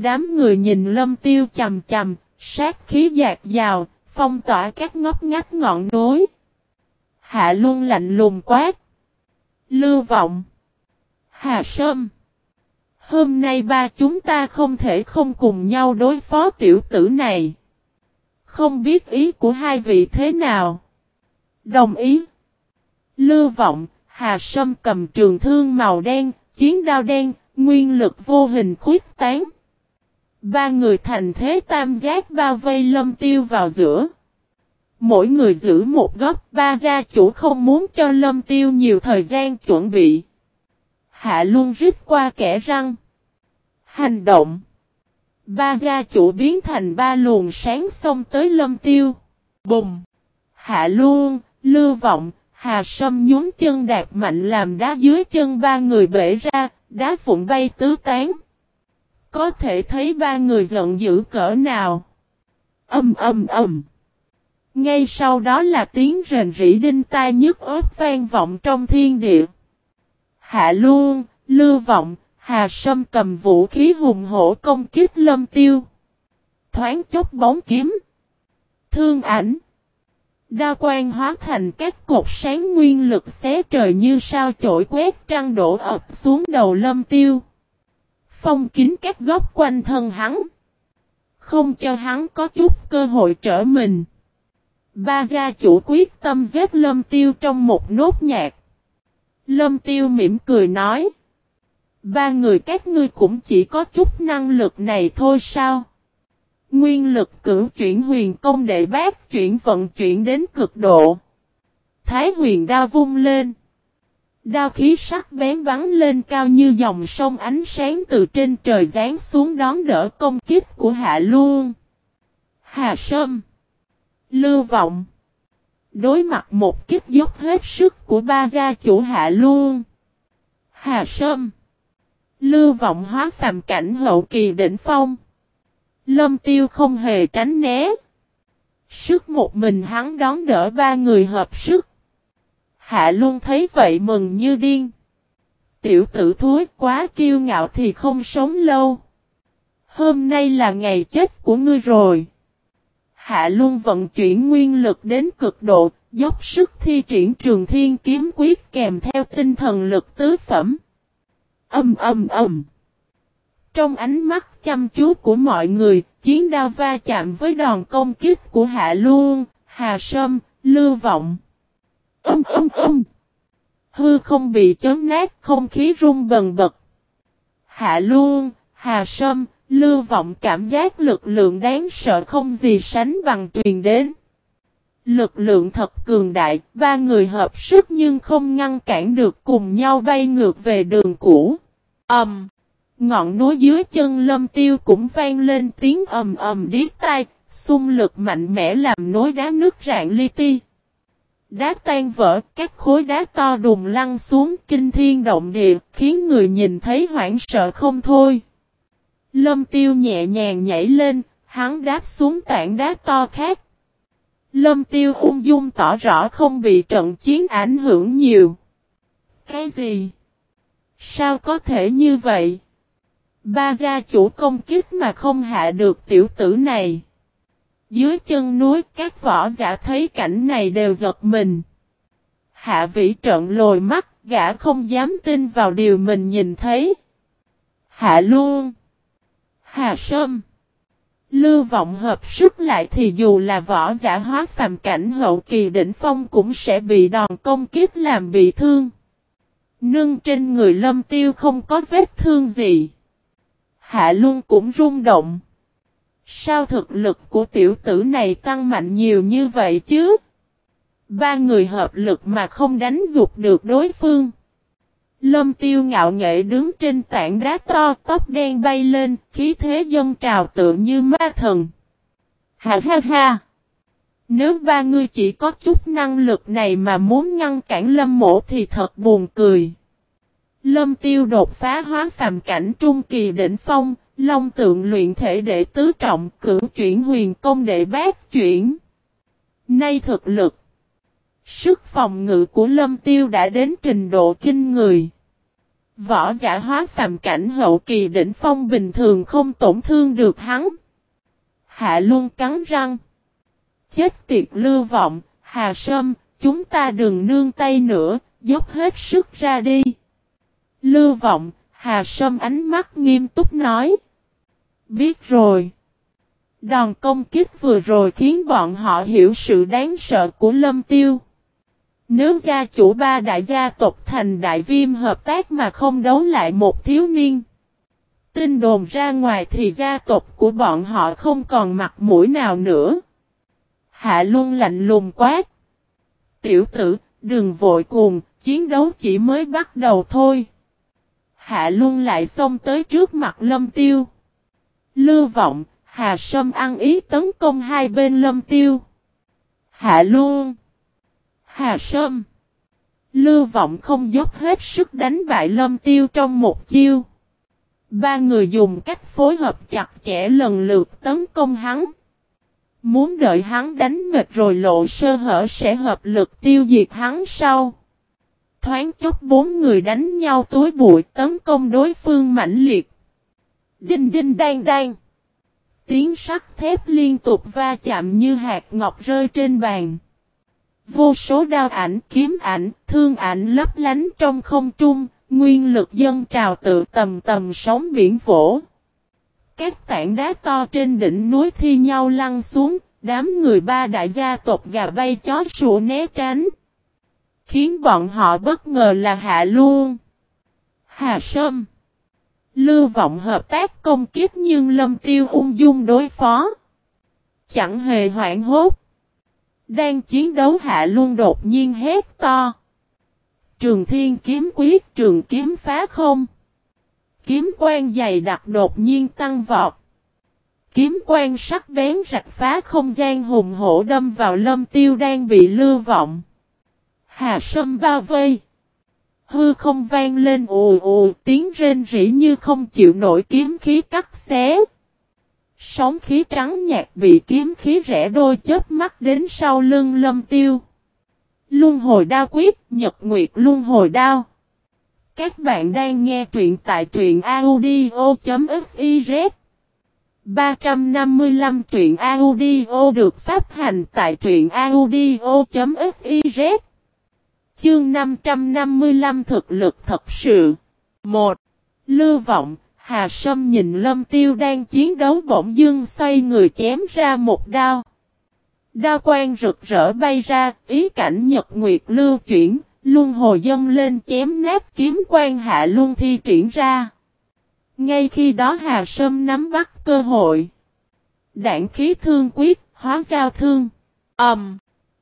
Đám người nhìn lâm tiêu chầm chầm, sát khí dạt dào, phong tỏa các ngóc ngách ngọn núi. Hạ luôn lạnh lùng quát. Lưu vọng. Hà Sâm. Hôm nay ba chúng ta không thể không cùng nhau đối phó tiểu tử này. Không biết ý của hai vị thế nào. Đồng ý. Lưu vọng, Hà Sâm cầm trường thương màu đen, chiến đao đen, nguyên lực vô hình khuyết tán. Ba người thành thế tam giác bao vây lâm tiêu vào giữa. Mỗi người giữ một góc, ba gia chủ không muốn cho lâm tiêu nhiều thời gian chuẩn bị. Hạ luôn rít qua kẻ răng. Hành động. Ba gia chủ biến thành ba luồng sáng xông tới lâm tiêu. Bùng. Hạ luôn, lưu vọng, hà sâm nhún chân đạp mạnh làm đá dưới chân ba người bể ra, đá phụng bay tứ tán. Có thể thấy ba người giận dữ cỡ nào. Âm âm âm. Ngay sau đó là tiếng rền rỉ đinh tai nhức ớt vang vọng trong thiên địa. Hạ luôn, lưu vọng, hà sâm cầm vũ khí hùng hổ công kích lâm tiêu. Thoáng chốc bóng kiếm. Thương ảnh. Đa quan hóa thành các cột sáng nguyên lực xé trời như sao chổi quét trăng đổ ập xuống đầu lâm tiêu. Phong kín các góc quanh thân hắn. Không cho hắn có chút cơ hội trở mình. Ba gia chủ quyết tâm giết lâm tiêu trong một nốt nhạc. Lâm tiêu mỉm cười nói. Ba người các ngươi cũng chỉ có chút năng lực này thôi sao? Nguyên lực cử chuyển huyền công đệ bác chuyển vận chuyển đến cực độ. Thái huyền đa vung lên. Đao khí sắc bén bắn lên cao như dòng sông ánh sáng từ trên trời rán xuống đón đỡ công kích của hạ Luân, Hà Sâm. Lưu Vọng. Đối mặt một kích dốc hết sức của ba gia chủ hạ Luân, Hà Sâm. Lưu Vọng hóa phàm cảnh hậu kỳ đỉnh phong. Lâm Tiêu không hề tránh né. Sức một mình hắn đón đỡ ba người hợp sức. Hạ luôn thấy vậy mừng như điên. Tiểu tử thối quá kiêu ngạo thì không sống lâu. Hôm nay là ngày chết của ngươi rồi. Hạ luôn vận chuyển nguyên lực đến cực độ, dốc sức thi triển trường thiên kiếm quyết kèm theo tinh thần lực tứ phẩm. Âm âm âm. Trong ánh mắt chăm chú của mọi người, chiến đao va chạm với đòn công kích của Hạ Luân, Hà Sâm, Lưu Vọng. Âm âm âm. Hư không bị chấn nát, không khí rung bần bật. Hạ luôn, Hà Sâm, Lưu Vọng cảm giác lực lượng đáng sợ không gì sánh bằng truyền đến. Lực lượng thật cường đại, ba người hợp sức nhưng không ngăn cản được cùng nhau bay ngược về đường cũ. Ầm. Um. Ngọn núi dưới chân lâm tiêu cũng vang lên tiếng ầm ầm điếc tai, xung lực mạnh mẽ làm núi đá nước rạn li ti. Đá tan vỡ, các khối đá to đùng lăn xuống kinh thiên động địa, khiến người nhìn thấy hoảng sợ không thôi. Lâm tiêu nhẹ nhàng nhảy lên, hắn đáp xuống tảng đá to khác. Lâm tiêu ung dung tỏ rõ không bị trận chiến ảnh hưởng nhiều. Cái gì? Sao có thể như vậy? Ba gia chủ công kích mà không hạ được tiểu tử này. Dưới chân núi các võ giả thấy cảnh này đều giật mình. Hạ vĩ trợn lồi mắt, gã không dám tin vào điều mình nhìn thấy. Hạ luôn. Hà Sâm. Lưu vọng hợp sức lại thì dù là võ giả hóa phàm cảnh hậu kỳ đỉnh phong cũng sẽ bị đòn công kiếp làm bị thương. Nương trên người lâm tiêu không có vết thương gì. Hạ Luân cũng rung động. Sao thực lực của tiểu tử này tăng mạnh nhiều như vậy chứ? Ba người hợp lực mà không đánh gục được đối phương. Lâm tiêu ngạo nghệ đứng trên tảng đá to tóc đen bay lên, khí thế dân trào tựa như ma thần. Ha ha ha! Nếu ba người chỉ có chút năng lực này mà muốn ngăn cản lâm mộ thì thật buồn cười. Lâm tiêu đột phá hóa phàm cảnh trung kỳ đỉnh phong, long tượng luyện thể đệ tứ trọng cử chuyển huyền công đệ bát chuyển. Nay thực lực. Sức phòng ngự của lâm tiêu đã đến trình độ kinh người. Võ giả hóa phàm cảnh hậu kỳ đỉnh phong bình thường không tổn thương được hắn. Hạ luôn cắn răng. Chết tiệt lưu vọng, Hà Sâm, chúng ta đừng nương tay nữa, dốc hết sức ra đi. Lưu vọng, Hà Sâm ánh mắt nghiêm túc nói. Biết rồi. Đòn công kích vừa rồi khiến bọn họ hiểu sự đáng sợ của Lâm Tiêu. Nếu gia chủ ba đại gia tộc thành đại viêm hợp tác mà không đấu lại một thiếu niên. Tin đồn ra ngoài thì gia tộc của bọn họ không còn mặt mũi nào nữa. Hạ luôn lạnh lùng quát. Tiểu tử, đừng vội cuồng, chiến đấu chỉ mới bắt đầu thôi. Hạ luôn lại xông tới trước mặt lâm tiêu. Lưu vọng, Hà Sâm ăn ý tấn công hai bên lâm tiêu. Hạ luôn. Hà Sâm. Lưu vọng không dốc hết sức đánh bại lâm tiêu trong một chiêu. Ba người dùng cách phối hợp chặt chẽ lần lượt tấn công hắn. Muốn đợi hắn đánh mệt rồi lộ sơ hở sẽ hợp lực tiêu diệt hắn sau. Thoáng chốc bốn người đánh nhau túi bụi tấn công đối phương mãnh liệt. Đinh đinh đang đang. Tiếng sắt thép liên tục va chạm như hạt ngọc rơi trên bàn. Vô số đao ảnh, kiếm ảnh, thương ảnh lấp lánh trong không trung, nguyên lực dân trào tự tầm tầm sóng biển vỗ. Các tảng đá to trên đỉnh núi thi nhau lăn xuống, đám người ba đại gia tộc gà bay chó sủa né tránh. Khiến bọn họ bất ngờ là hạ luôn. Hà Sâm. Lưu vọng hợp tác công kiếp nhưng lâm tiêu ung dung đối phó. Chẳng hề hoảng hốt. Đang chiến đấu hạ luôn đột nhiên hét to. Trường thiên kiếm quyết, trường kiếm phá không. Kiếm quan dày đặc đột nhiên tăng vọt. Kiếm quan sắc bén rạch phá không gian hùng hổ đâm vào lâm tiêu đang bị lưu vọng. Hà sâm bao vây. Hư không vang lên ồ ồ tiếng rên rỉ như không chịu nổi kiếm khí cắt xé. Sóng khí trắng nhạt bị kiếm khí rẽ đôi chớp mắt đến sau lưng lâm tiêu. Luân hồi đao quyết, nhật nguyệt luân hồi đao. Các bạn đang nghe truyện tại truyện audio.fif. 355 truyện audio được phát hành tại truyện audio.fiz Chương 555 thực lực thật sự 1. Lưu vọng, Hà Sâm nhìn Lâm Tiêu đang chiến đấu bỗng dưng xoay người chém ra một đao. Đao quang rực rỡ bay ra, ý cảnh nhật nguyệt lưu chuyển, luân hồi dâng lên chém nát kiếm quan hạ luân thi triển ra. Ngay khi đó Hà Sâm nắm bắt cơ hội. Đạn khí thương quyết, hóa giao thương. ầm Um,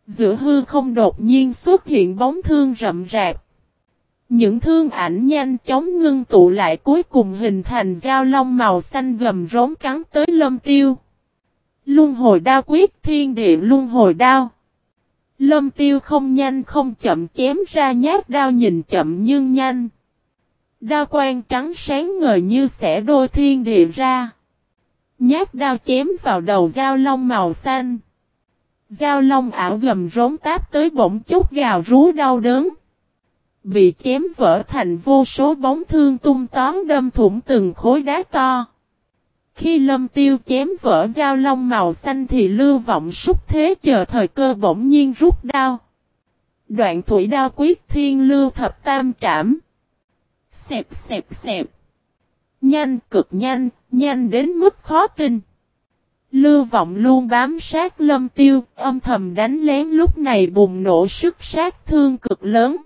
giữa hư không đột nhiên xuất hiện bóng thương rậm rạp. Những thương ảnh nhanh chóng ngưng tụ lại cuối cùng hình thành dao long màu xanh gầm rống cắn tới lâm tiêu. Luân hồi đao quyết, thiên địa luân hồi đao. Lâm tiêu không nhanh không chậm chém ra nhát đao nhìn chậm nhưng nhanh. Đao quang trắng sáng ngời như xẻ đôi thiên địa ra. Nhát đao chém vào đầu dao long màu xanh. Giao long ảo gầm rống táp tới bỗng chút gào rú đau đớn. Bị chém vỡ thành vô số bóng thương tung tón đâm thủng từng khối đá to. Khi lâm tiêu chém vỡ dao long màu xanh thì lưu vọng xúc thế chờ thời cơ bỗng nhiên rút đao. Đoạn thủy đao quyết thiên lưu thập tam trảm. Xẹp xẹp xẹp. Nhanh cực nhanh, nhanh đến mức khó tin. Lưu vọng luôn bám sát lâm tiêu, âm thầm đánh lén lúc này bùng nổ sức sát thương cực lớn.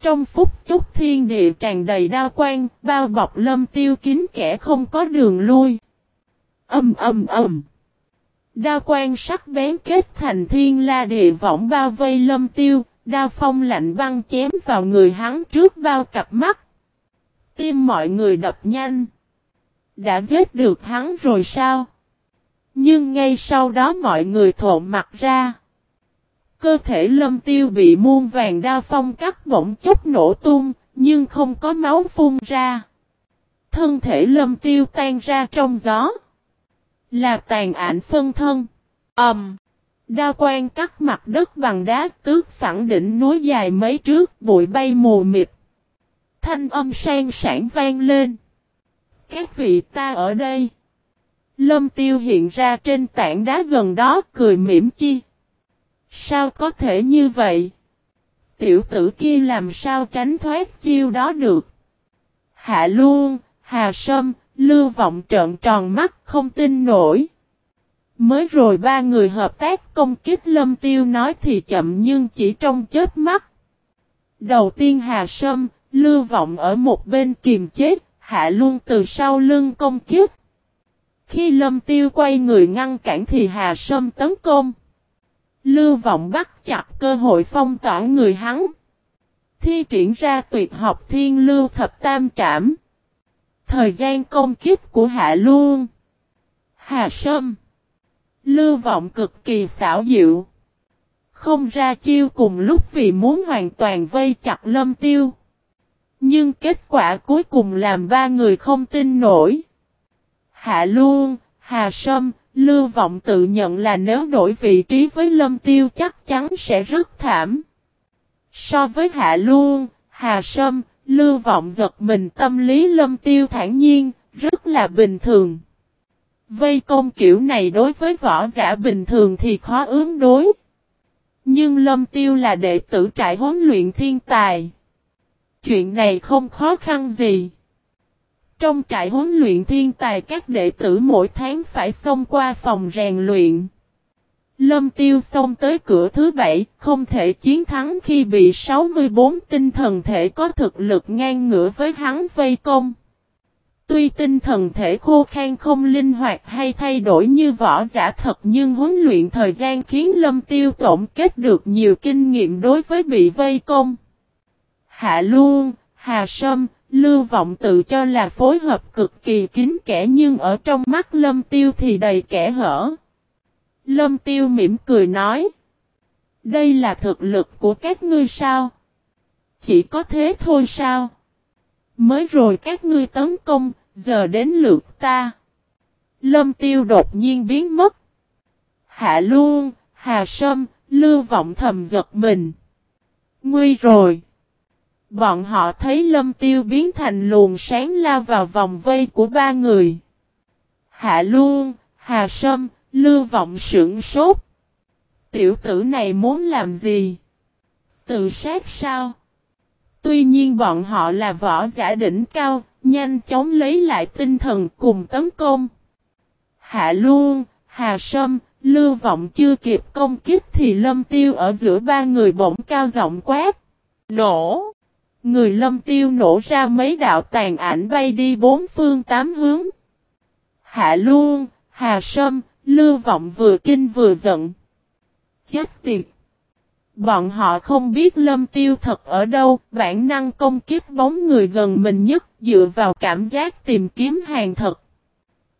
Trong phút chốc thiên địa tràn đầy đao quan, bao bọc lâm tiêu kín kẻ không có đường lui. Âm âm âm. Đao quan sắc bén kết thành thiên la địa võng bao vây lâm tiêu, đao phong lạnh băng chém vào người hắn trước bao cặp mắt. Tim mọi người đập nhanh. Đã giết được hắn rồi sao? Nhưng ngay sau đó mọi người thộn mặt ra. Cơ thể lâm tiêu bị muôn vàng đao phong cắt bỗng chốc nổ tung, nhưng không có máu phun ra. Thân thể lâm tiêu tan ra trong gió. Là tàn ảnh phân thân. ầm, Um, Đa quan cắt mặt đất bằng đá tước phẳng đỉnh núi dài mấy trước bụi bay mù mịt. Thanh âm sang sản vang lên. Các vị ta ở đây. Lâm tiêu hiện ra trên tảng đá gần đó cười mỉm chi. Sao có thể như vậy? Tiểu tử kia làm sao tránh thoát chiêu đó được? Hạ luôn, Hà Sâm, Lưu Vọng trợn tròn mắt không tin nổi. Mới rồi ba người hợp tác công kích Lâm Tiêu nói thì chậm nhưng chỉ trong chết mắt. Đầu tiên Hà Sâm, Lưu Vọng ở một bên kiềm chết, Hạ luôn từ sau lưng công kích. Khi Lâm Tiêu quay người ngăn cản thì Hà Sâm tấn công. Lưu Vọng bắt chặt cơ hội phong tỏa người hắn. Thi triển ra tuyệt học thiên lưu thập tam trảm. Thời gian công kích của Hạ Luân. Hà Sâm. Lưu Vọng cực kỳ xảo diệu. Không ra chiêu cùng lúc vì muốn hoàn toàn vây chặt Lâm Tiêu. Nhưng kết quả cuối cùng làm ba người không tin nổi. Hạ Luân, Hà Sâm, Lưu Vọng tự nhận là nếu đổi vị trí với Lâm Tiêu chắc chắn sẽ rất thảm. So với Hạ Luân, Hà Sâm, Lưu Vọng giật mình tâm lý Lâm Tiêu thản nhiên, rất là bình thường. Vây công kiểu này đối với võ giả bình thường thì khó ứng đối. Nhưng Lâm Tiêu là đệ tử trại huấn luyện thiên tài. Chuyện này không khó khăn gì. Trong trại huấn luyện thiên tài các đệ tử mỗi tháng phải xông qua phòng rèn luyện. Lâm tiêu xông tới cửa thứ bảy, không thể chiến thắng khi bị 64 tinh thần thể có thực lực ngang ngửa với hắn vây công. Tuy tinh thần thể khô khan không linh hoạt hay thay đổi như võ giả thật nhưng huấn luyện thời gian khiến lâm tiêu tổng kết được nhiều kinh nghiệm đối với bị vây công. Hạ Luân, Hà Sâm, Lưu Vọng tự cho là phối hợp cực kỳ kín kẽ nhưng ở trong mắt Lâm Tiêu thì đầy kẻ hở. Lâm Tiêu mỉm cười nói. Đây là thực lực của các ngươi sao? Chỉ có thế thôi sao? Mới rồi các ngươi tấn công, giờ đến lượt ta. Lâm Tiêu đột nhiên biến mất. Hạ Luân, Hà Sâm, Lưu Vọng thầm giật mình. Nguy rồi. Bọn họ thấy lâm tiêu biến thành luồng sáng lao vào vòng vây của ba người. Hạ Luân, Hà Sâm, Lưu Vọng sững sốt. Tiểu tử này muốn làm gì? Tự sát sao? Tuy nhiên bọn họ là võ giả đỉnh cao, nhanh chóng lấy lại tinh thần cùng tấn công. Hạ Luân, Hà Sâm, Lưu Vọng chưa kịp công kích thì lâm tiêu ở giữa ba người bỗng cao giọng quát. Nổ! Người lâm tiêu nổ ra mấy đạo tàn ảnh bay đi bốn phương tám hướng. Hạ Luân, Hà Sâm, Lưu Vọng vừa kinh vừa giận. Chết tiệt! Bọn họ không biết lâm tiêu thật ở đâu, bản năng công kiếp bóng người gần mình nhất dựa vào cảm giác tìm kiếm hàng thật.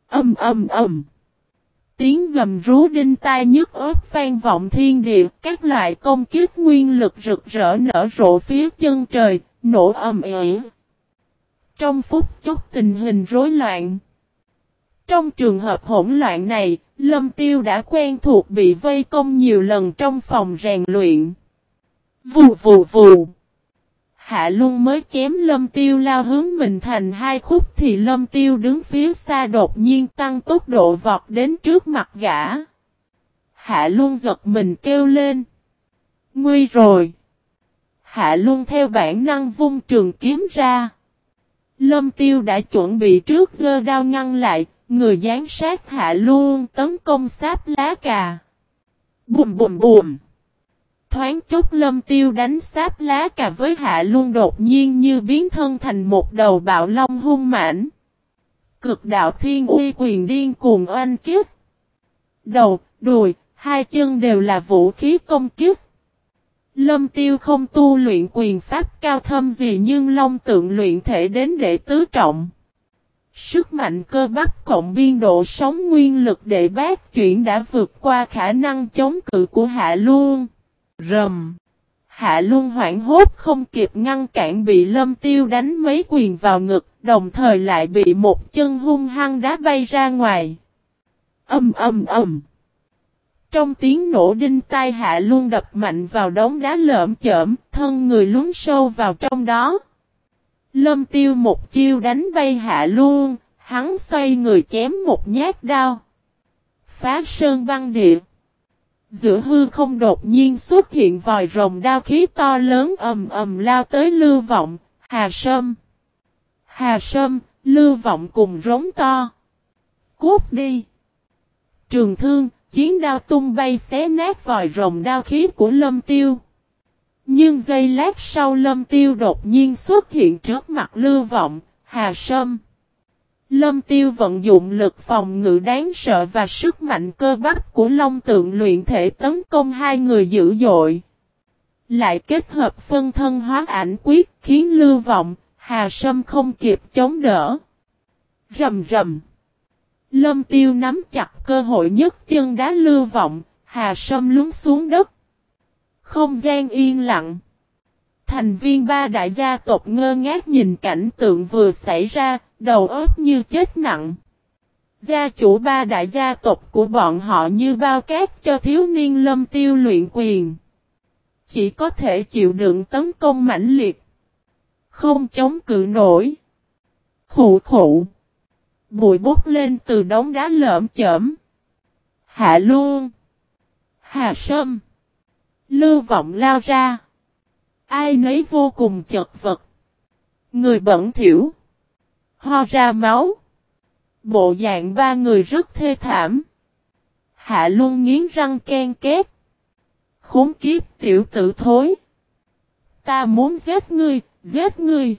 Âm âm âm! Tiếng gầm rú đinh tai nhức ớt vang vọng thiên địa, các loại công kiếp nguyên lực rực rỡ nở rộ phía chân trời, nổ ầm ĩ. Trong phút chốc tình hình rối loạn. Trong trường hợp hỗn loạn này, Lâm Tiêu đã quen thuộc bị vây công nhiều lần trong phòng rèn luyện. Vù vù vù. Hạ Luân mới chém Lâm Tiêu lao hướng mình thành hai khúc thì Lâm Tiêu đứng phía xa đột nhiên tăng tốc độ vọt đến trước mặt gã. Hạ Luân giật mình kêu lên. Nguy rồi. Hạ Luân theo bản năng vung trường kiếm ra. Lâm Tiêu đã chuẩn bị trước giơ đao ngăn lại, người gián sát Hạ Luân tấn công sáp lá cà. Bùm bùm bùm. Thoáng chút Lâm Tiêu đánh sáp lá cà với Hạ Luân đột nhiên như biến thân thành một đầu bạo long hung mãnh. Cực đạo thiên uy quyền điên cuồng oanh kiếp. Đầu, đùi, hai chân đều là vũ khí công kiếp. Lâm Tiêu không tu luyện quyền pháp cao thâm gì nhưng long tượng luyện thể đến đệ tứ trọng. Sức mạnh cơ bắp cộng biên độ sống nguyên lực đệ bát chuyển đã vượt qua khả năng chống cự của Hạ Luân. Rầm. Hạ Luân hoảng hốt không kịp ngăn cản bị Lâm Tiêu đánh mấy quyền vào ngực, đồng thời lại bị một chân hung hăng đá bay ra ngoài. Âm âm âm. Trong tiếng nổ đinh tai hạ luôn đập mạnh vào đống đá lợm chởm, thân người lún sâu vào trong đó. Lâm tiêu một chiêu đánh bay hạ luôn, hắn xoay người chém một nhát đao. Phá sơn băng địa. Giữa hư không đột nhiên xuất hiện vòi rồng đao khí to lớn ầm ầm lao tới lưu vọng, hà sâm. Hà sâm, lưu vọng cùng rống to. Cút đi. Trường thương, chiến đao tung bay xé nát vòi rồng đao khí của lâm tiêu. Nhưng giây lát sau lâm tiêu đột nhiên xuất hiện trước mặt lưu vọng, hà sâm. Lâm tiêu vận dụng lực phòng ngự đáng sợ và sức mạnh cơ bắp của long tượng luyện thể tấn công hai người dữ dội. Lại kết hợp phân thân hóa ảnh quyết khiến lưu vọng, hà sâm không kịp chống đỡ. Rầm rầm. Lâm tiêu nắm chặt cơ hội nhất chân đá lưu vọng, hà sâm lún xuống đất. Không gian yên lặng. Thành viên ba đại gia tộc ngơ ngác nhìn cảnh tượng vừa xảy ra, đầu óc như chết nặng. Gia chủ ba đại gia tộc của bọn họ như bao cát cho thiếu niên lâm tiêu luyện quyền. Chỉ có thể chịu đựng tấn công mãnh liệt. Không chống cự nổi. Khủ khủ. Bụi bút lên từ đống đá lợm chởm. Hạ luôn. Hà sâm. Lưu vọng lao ra. Ai nấy vô cùng chật vật. Người bẩn thiểu. Ho ra máu. Bộ dạng ba người rất thê thảm. Hạ luôn nghiến răng ken két. Khốn kiếp tiểu tử thối. Ta muốn giết ngươi, giết ngươi.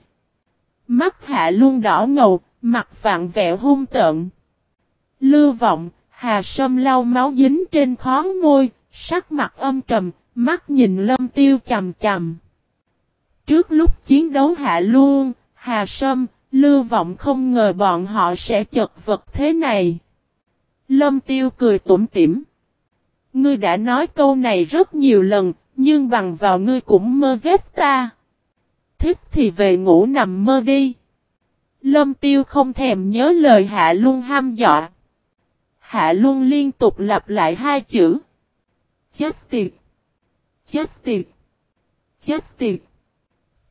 Mắt hạ luôn đỏ ngầu, mặt vạn vẹo hung tợn. Lưu vọng, hà sâm lau máu dính trên khó môi, sắc mặt âm trầm, mắt nhìn lâm tiêu chầm chầm. Trước lúc chiến đấu hạ luôn, hà sâm, lưu vọng không ngờ bọn họ sẽ chật vật thế này. Lâm tiêu cười tủm tỉm. Ngươi đã nói câu này rất nhiều lần, nhưng bằng vào ngươi cũng mơ ghét ta. Thích thì về ngủ nằm mơ đi. Lâm tiêu không thèm nhớ lời hạ luôn ham dọa. Hạ luôn liên tục lặp lại hai chữ. Chết tiệt. Chết tiệt. Chết tiệt.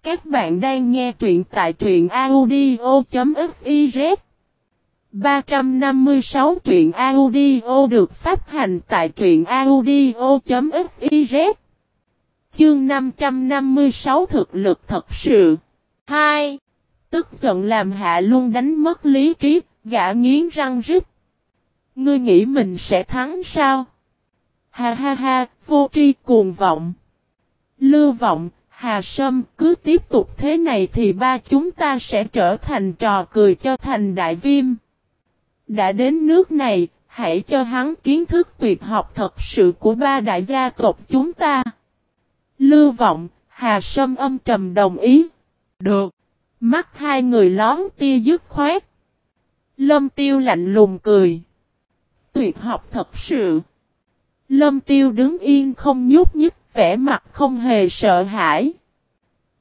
Các bạn đang nghe truyện tại truyện audio.fiz 356 truyện audio được phát hành tại truyện audio.fiz Chương 556 thực lực thật sự 2. Tức giận làm hạ luôn đánh mất lý trí, gã nghiến răng rít. Ngươi nghĩ mình sẽ thắng sao? Ha ha ha, vô tri cuồng vọng. Lưu vọng, Hà Sâm cứ tiếp tục thế này thì ba chúng ta sẽ trở thành trò cười cho thành đại viêm. Đã đến nước này, hãy cho hắn kiến thức tuyệt học thật sự của ba đại gia tộc chúng ta. Lưu vọng, Hà Sâm âm trầm đồng ý. Được. Mắt hai người lón tia dứt khoát. Lâm tiêu lạnh lùng cười. Tuyệt học thật sự. Lâm tiêu đứng yên không nhúc nhích, vẻ mặt không hề sợ hãi.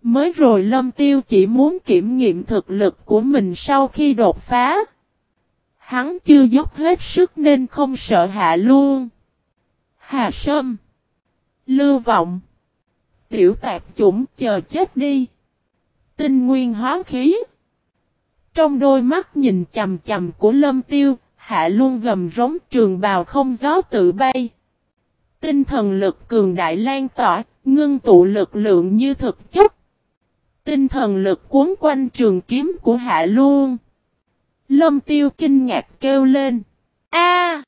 Mới rồi Lâm Tiêu chỉ muốn kiểm nghiệm thực lực của mình sau khi đột phá. Hắn chưa dốc hết sức nên không sợ hạ luôn. Hà Sâm. Lưu Vọng. Tiểu tạp chủng, chờ chết đi. Tinh nguyên hóa khí. Trong đôi mắt nhìn chầm chầm của Lâm Tiêu, hạ luôn gầm rống trường bào không gió tự bay. Tinh thần lực cường đại lan tỏa, ngưng tụ lực lượng như thực chất. Tinh thần lực cuốn quanh trường kiếm của hạ luôn. Lâm tiêu kinh ngạc kêu lên. A,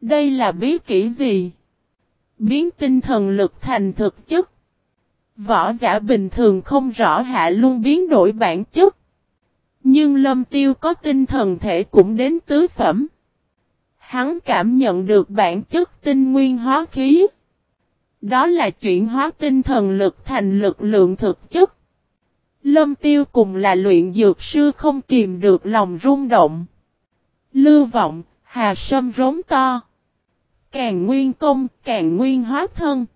đây là bí kỹ gì? Biến tinh thần lực thành thực chất. Võ giả bình thường không rõ hạ luôn biến đổi bản chất. Nhưng lâm tiêu có tinh thần thể cũng đến tứ phẩm. Hắn cảm nhận được bản chất tinh nguyên hóa khí. Đó là chuyển hóa tinh thần lực thành lực lượng thực chất. Lâm tiêu cùng là luyện dược sư không kìm được lòng rung động. Lưu vọng, hà sâm rống to. Càng nguyên công, càng nguyên hóa thân.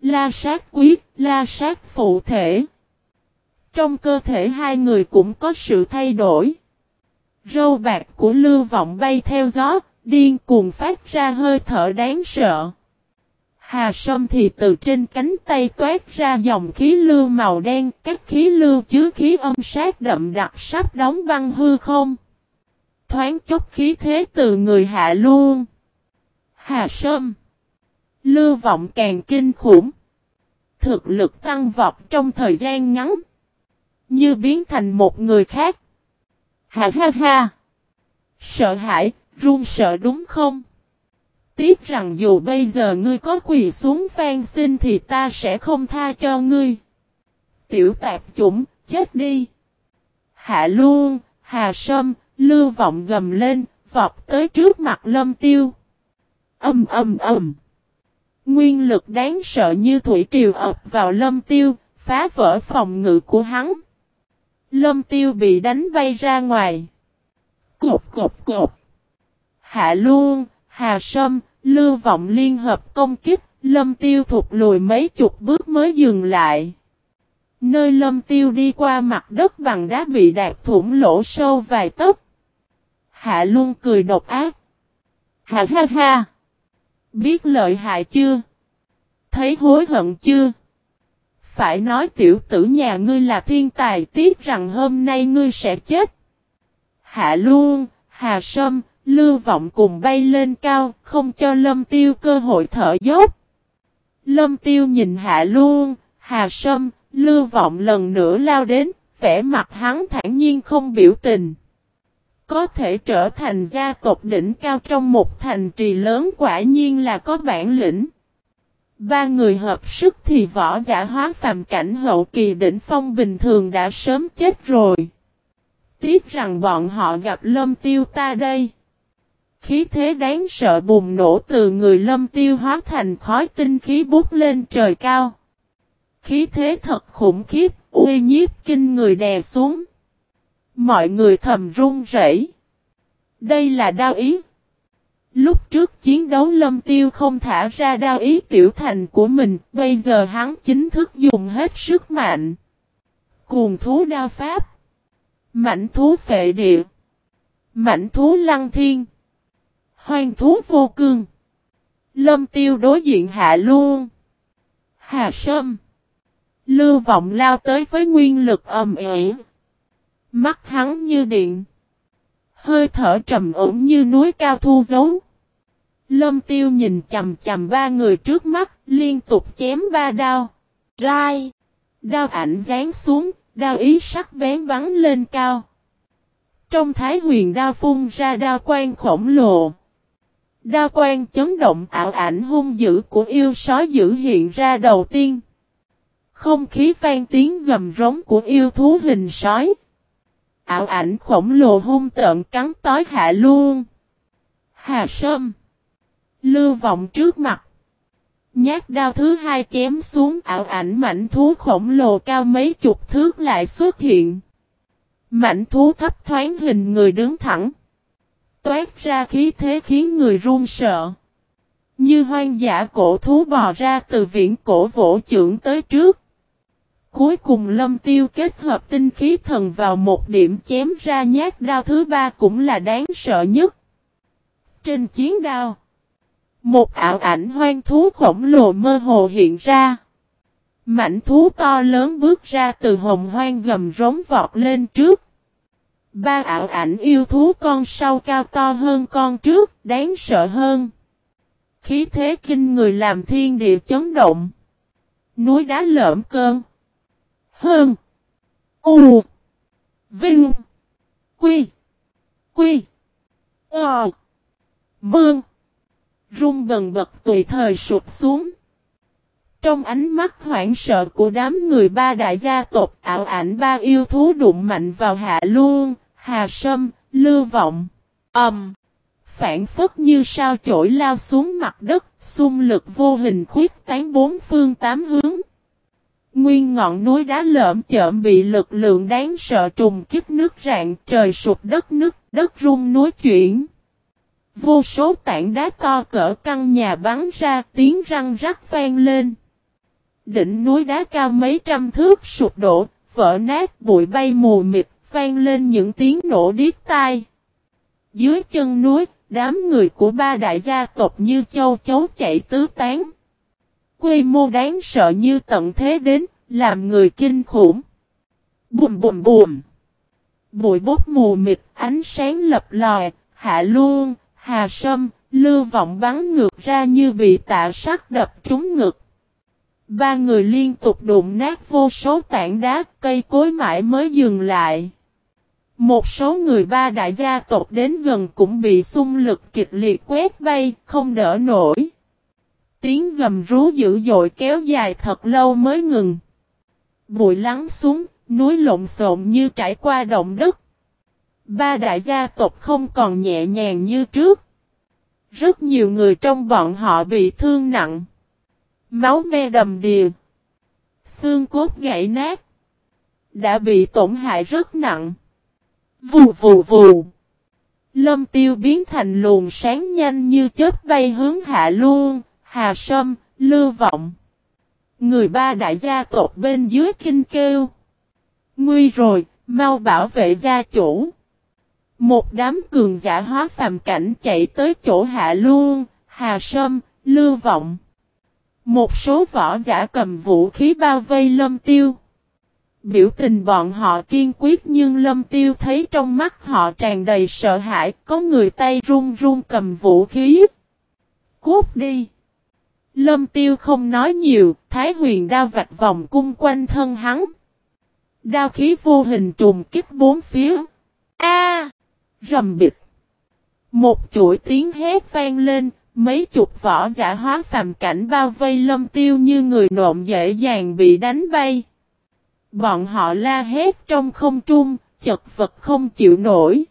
La sát quyết, la sát phụ thể. Trong cơ thể hai người cũng có sự thay đổi. Râu bạc của lưu vọng bay theo gió, điên cuồng phát ra hơi thở đáng sợ. Hà Sâm thì từ trên cánh tay toát ra dòng khí lưu màu đen, các khí lưu chứa khí âm sát đậm đặc sắp đóng băng hư không. Thoáng chốc khí thế từ người hạ luôn. Hà Sâm. Lưu vọng càng kinh khủng. Thực lực tăng vọt trong thời gian ngắn. Như biến thành một người khác. Ha ha ha. Sợ hãi, run sợ đúng không? Tiếc rằng dù bây giờ ngươi có quỳ xuống van xin thì ta sẽ không tha cho ngươi. Tiểu tạp chủng, chết đi. Hạ luôn, hà sâm, lưu vọng gầm lên, vọt tới trước mặt lâm tiêu. Âm âm âm. Nguyên lực đáng sợ như thủy triều ập vào lâm tiêu, phá vỡ phòng ngự của hắn. Lâm tiêu bị đánh bay ra ngoài. Cột cột cột. Hạ luôn, hà sâm, lưu vọng liên hợp công kích, lâm tiêu thụt lùi mấy chục bước mới dừng lại. Nơi lâm tiêu đi qua mặt đất bằng đá bị đạt thủng lỗ sâu vài tấc. Hạ luôn cười độc ác. Ha ha ha. Biết lợi hại chưa? Thấy hối hận chưa? Phải nói tiểu tử nhà ngươi là thiên tài tiếc rằng hôm nay ngươi sẽ chết. Hạ luôn, Hà Sâm, Lưu Vọng cùng bay lên cao, không cho Lâm Tiêu cơ hội thở dốc. Lâm Tiêu nhìn Hạ luôn, Hà Sâm, Lưu Vọng lần nữa lao đến, vẻ mặt hắn thản nhiên không biểu tình. Có thể trở thành gia tộc đỉnh cao trong một thành trì lớn quả nhiên là có bản lĩnh. Ba người hợp sức thì võ giả hóa phàm cảnh hậu kỳ đỉnh phong bình thường đã sớm chết rồi. Tiếc rằng bọn họ gặp lâm tiêu ta đây. Khí thế đáng sợ bùng nổ từ người lâm tiêu hóa thành khói tinh khí bút lên trời cao. Khí thế thật khủng khiếp, uy nhiếp kinh người đè xuống. Mọi người thầm run rẩy. Đây là đao ý. Lúc trước chiến đấu lâm tiêu không thả ra đao ý tiểu thành của mình, bây giờ hắn chính thức dùng hết sức mạnh. Cuồng thú đao pháp. Mảnh thú phệ địa. Mảnh thú lăng thiên. Hoang thú vô cương. Lâm tiêu đối diện hạ luôn. Hà sâm. Lưu vọng lao tới với nguyên lực ầm ỉ. Mắt hắn như điện. Hơi thở trầm ổn như núi cao thu dấu. Lâm tiêu nhìn chầm chầm ba người trước mắt, liên tục chém ba đao. Rai. Đao ảnh dán xuống, đao ý sắc bén bắn lên cao. Trong thái huyền đao phun ra đao quan khổng lồ. Đao quan chấn động ảo ảnh hung dữ của yêu sói dữ hiện ra đầu tiên. Không khí vang tiếng gầm rống của yêu thú hình sói. Ảo ảnh khổng lồ hung tợn cắn tối hạ luôn. Hà sâm. Lưu vọng trước mặt. Nhát đao thứ hai chém xuống ảo ảnh mảnh thú khổng lồ cao mấy chục thước lại xuất hiện. Mảnh thú thấp thoáng hình người đứng thẳng. Toát ra khí thế khiến người run sợ. Như hoang dã cổ thú bò ra từ viễn cổ vỗ trưởng tới trước. Cuối cùng lâm tiêu kết hợp tinh khí thần vào một điểm chém ra nhát đao thứ ba cũng là đáng sợ nhất. Trên chiến đao. Một ảo ảnh hoang thú khổng lồ mơ hồ hiện ra. Mảnh thú to lớn bước ra từ hồng hoang gầm rống vọt lên trước. Ba ảo ảnh yêu thú con sau cao to hơn con trước, đáng sợ hơn. Khí thế kinh người làm thiên địa chấn động. Núi đá lởm cơn. Hơn. U. Vinh. Quy. Quy. Ờ. Mương. Rung bần bật tùy thời sụp xuống. Trong ánh mắt hoảng sợ của đám người ba đại gia tộc ảo ảnh ba yêu thú đụng mạnh vào hạ luôn, hà sâm, lưu vọng. ầm. Um, phản phất như sao chổi lao xuống mặt đất, xung lực vô hình khuyết tán bốn phương tám hướng. Nguyên ngọn núi đá lởm chởm bị lực lượng đáng sợ trùng kích nước rạn trời sụp đất nứt, đất rung núi chuyển. Vô số tảng đá to cỡ căn nhà bắn ra tiếng răng rắc vang lên. Đỉnh núi đá cao mấy trăm thước sụp đổ, vỡ nát bụi bay mù mịt, vang lên những tiếng nổ điếc tai. Dưới chân núi, đám người của ba đại gia tộc như châu chấu chạy tứ tán quy mô đáng sợ như tận thế đến, làm người kinh khủng. Bùm bùm bùm. Bụi bốt mù mịt, ánh sáng lập lòi, hạ luôn, hà sâm, lưu vọng bắn ngược ra như bị tạ sắt đập trúng ngực. Ba người liên tục đụng nát vô số tảng đá, cây cối mãi mới dừng lại. Một số người ba đại gia tộc đến gần cũng bị xung lực kịch liệt quét bay, không đỡ nổi. Tiếng gầm rú dữ dội kéo dài thật lâu mới ngừng. Bụi lắng xuống, núi lộn xộn như trải qua động đất. Ba đại gia tộc không còn nhẹ nhàng như trước. Rất nhiều người trong bọn họ bị thương nặng. Máu me đầm đìa. Xương cốt gãy nát. Đã bị tổn hại rất nặng. Vù vù vù. Lâm tiêu biến thành luồng sáng nhanh như chớp bay hướng hạ luôn, hà sâm, lưu vọng. Người ba đại gia tộc bên dưới kinh kêu. Nguy rồi, mau bảo vệ gia chủ. Một đám cường giả hóa phàm cảnh chạy tới chỗ hạ Luân, hà sâm, lưu vọng. Một số võ giả cầm vũ khí bao vây lâm tiêu. Biểu tình bọn họ kiên quyết nhưng lâm tiêu thấy trong mắt họ tràn đầy sợ hãi, có người tay run run cầm vũ khí. Cút đi! Lâm tiêu không nói nhiều, thái huyền đao vạch vòng cung quanh thân hắn. Đao khí vô hình trùng kích bốn phía. A! rầm bịch! Một chuỗi tiếng hét vang lên, mấy chục vỏ giả hóa phàm cảnh bao vây lâm tiêu như người nộm dễ dàng bị đánh bay. Bọn họ la hét trong không trung, chật vật không chịu nổi.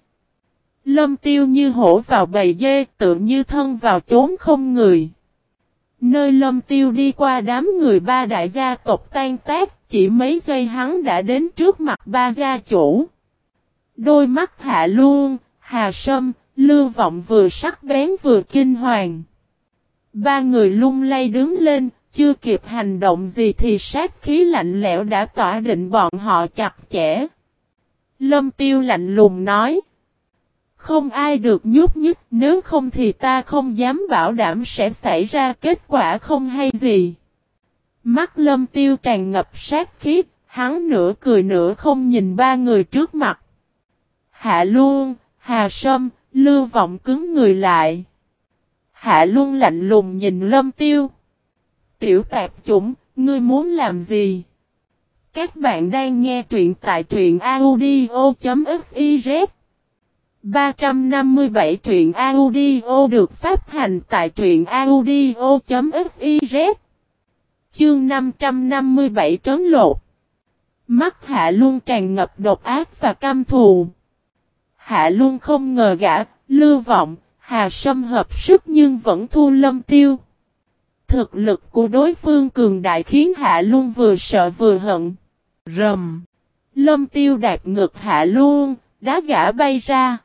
Lâm tiêu như hổ vào bầy dê, tự như thân vào chốn không người. Nơi lâm tiêu đi qua đám người ba đại gia tộc tan tác, chỉ mấy giây hắn đã đến trước mặt ba gia chủ. Đôi mắt hạ luôn, hà sâm, lưu vọng vừa sắc bén vừa kinh hoàng. Ba người lung lay đứng lên, chưa kịp hành động gì thì sát khí lạnh lẽo đã tỏa định bọn họ chặt chẽ. Lâm tiêu lạnh lùng nói. Không ai được nhúc nhích nếu không thì ta không dám bảo đảm sẽ xảy ra kết quả không hay gì. Mắt lâm tiêu tràn ngập sát khí, hắn nửa cười nửa không nhìn ba người trước mặt. Hạ luôn, hà sâm, lưu vọng cứng người lại. Hạ luôn lạnh lùng nhìn lâm tiêu. Tiểu tạp chủng, ngươi muốn làm gì? Các bạn đang nghe truyện tại truyện audio.fif 357 truyện audio được phát hành tại truyện audio.fiz Chương 557 trấn lột Mắt Hạ luôn tràn ngập độc ác và căm thù. Hạ luôn không ngờ gã, lưu vọng, Hà Sâm hợp sức nhưng vẫn thu lâm tiêu. Thực lực của đối phương cường đại khiến Hạ Luân vừa sợ vừa hận. Rầm. Lâm tiêu đạp ngực Hạ Luân, đá gã bay ra.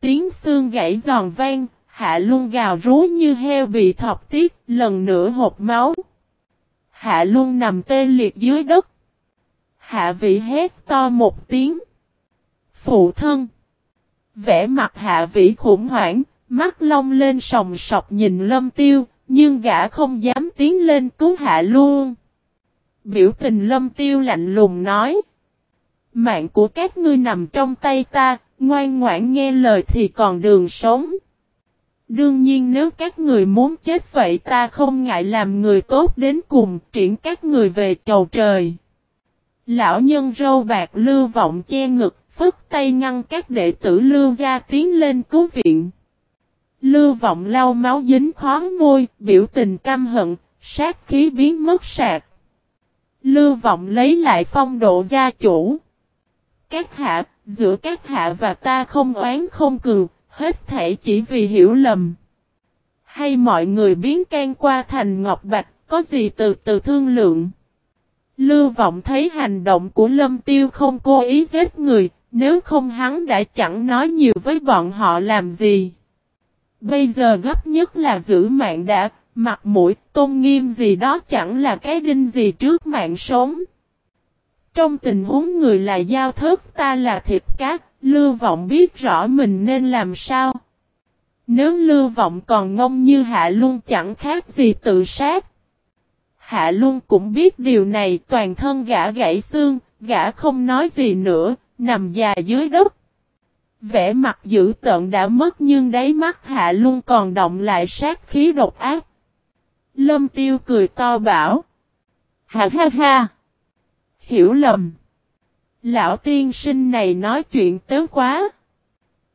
Tiếng xương gãy giòn vang, Hạ Luân gào rú như heo bị thọc tiết, lần nữa hộp máu. Hạ Luân nằm tê liệt dưới đất. Hạ vị hét to một tiếng. Phụ thân. Vẽ mặt hạ vĩ khủng hoảng, mắt long lên sòng sọc nhìn lâm tiêu, nhưng gã không dám tiến lên cứu hạ luân Biểu tình lâm tiêu lạnh lùng nói. Mạng của các ngươi nằm trong tay ta, ngoan ngoãn nghe lời thì còn đường sống. Đương nhiên nếu các người muốn chết vậy ta không ngại làm người tốt đến cùng triển các người về chầu trời. Lão nhân râu bạc lưu vọng che ngực, phức tay ngăn các đệ tử lưu gia tiến lên cứu viện. Lưu vọng lau máu dính khó môi, biểu tình căm hận, sát khí biến mất sạc. Lưu vọng lấy lại phong độ gia chủ. Các hạ, giữa các hạ và ta không oán không cừu, hết thể chỉ vì hiểu lầm. Hay mọi người biến can qua thành ngọc bạch, có gì từ từ thương lượng. Lưu vọng thấy hành động của lâm tiêu không cố ý giết người, nếu không hắn đã chẳng nói nhiều với bọn họ làm gì. Bây giờ gấp nhất là giữ mạng đã, mặt mũi, tôn nghiêm gì đó chẳng là cái đinh gì trước mạng sống. Trong tình huống người là giao thớt ta là thịt cát lưu vọng biết rõ mình nên làm sao. Nếu lưu vọng còn ngông như hạ luôn chẳng khác gì tự sát. Hạ Luân cũng biết điều này toàn thân gã gãy xương, gã không nói gì nữa, nằm dài dưới đất. Vẻ mặt dữ tợn đã mất nhưng đáy mắt Hạ Luân còn động lại sát khí độc ác. Lâm Tiêu cười to bảo. Ha ha ha! Hiểu lầm. Lão tiên sinh này nói chuyện tớ quá.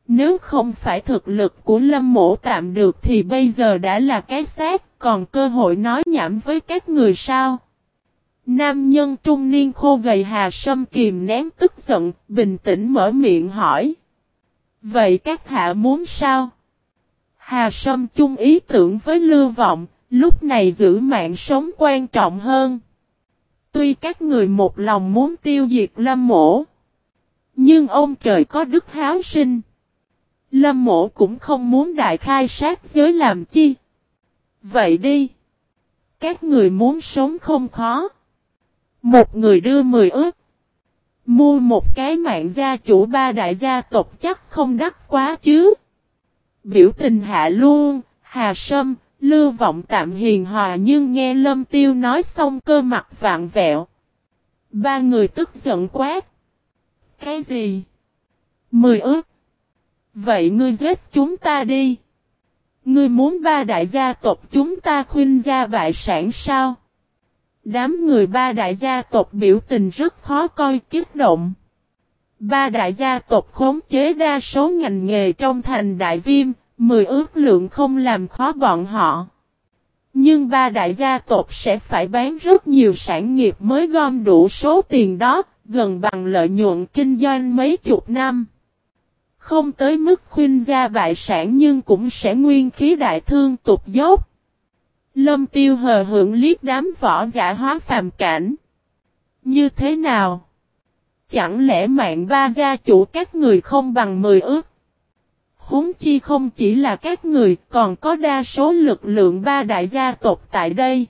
Nếu không phải thực lực của Lâm mổ tạm được thì bây giờ đã là cái xác, còn cơ hội nói nhảm với các người sao? Nam nhân trung niên khô gầy hà sâm kìm nén tức giận, bình tĩnh mở miệng hỏi. Vậy các hạ muốn sao? Hà sâm chung ý tưởng với lưu vọng, lúc này giữ mạng sống quan trọng hơn. Tuy các người một lòng muốn tiêu diệt lâm mổ, nhưng ông trời có đức háo sinh. Lâm mổ cũng không muốn đại khai sát giới làm chi. Vậy đi. Các người muốn sống không khó. Một người đưa mười ước. Mua một cái mạng gia chủ ba đại gia tộc chắc không đắt quá chứ. Biểu tình hạ luôn, hà sâm, lưu vọng tạm hiền hòa nhưng nghe lâm tiêu nói xong cơ mặt vạn vẹo. Ba người tức giận quát. Cái gì? Mười ước. Vậy ngươi giết chúng ta đi. Ngươi muốn ba đại gia tộc chúng ta khuyên gia bại sản sao? Đám người ba đại gia tộc biểu tình rất khó coi kích động. Ba đại gia tộc khống chế đa số ngành nghề trong thành đại viêm, mười ước lượng không làm khó bọn họ. Nhưng ba đại gia tộc sẽ phải bán rất nhiều sản nghiệp mới gom đủ số tiền đó, gần bằng lợi nhuận kinh doanh mấy chục năm. Không tới mức khuyên gia bại sản nhưng cũng sẽ nguyên khí đại thương tục dốc. Lâm tiêu hờ hưởng liếc đám võ giả hóa phàm cảnh. Như thế nào? Chẳng lẽ mạng ba gia chủ các người không bằng mười ước? Húng chi không chỉ là các người, còn có đa số lực lượng ba đại gia tộc tại đây.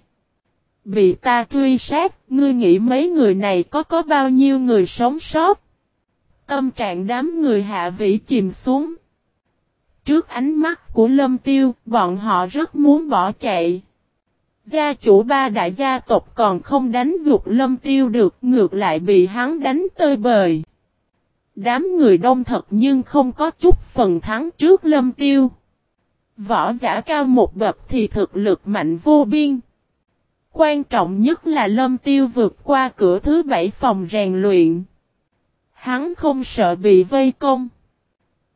Bị ta truy sát, ngươi nghĩ mấy người này có có bao nhiêu người sống sót? Tâm trạng đám người hạ vĩ chìm xuống. Trước ánh mắt của lâm tiêu, bọn họ rất muốn bỏ chạy. Gia chủ ba đại gia tộc còn không đánh gục lâm tiêu được, ngược lại bị hắn đánh tơi bời. Đám người đông thật nhưng không có chút phần thắng trước lâm tiêu. Võ giả cao một bậc thì thực lực mạnh vô biên. Quan trọng nhất là lâm tiêu vượt qua cửa thứ bảy phòng rèn luyện. Hắn không sợ bị vây công.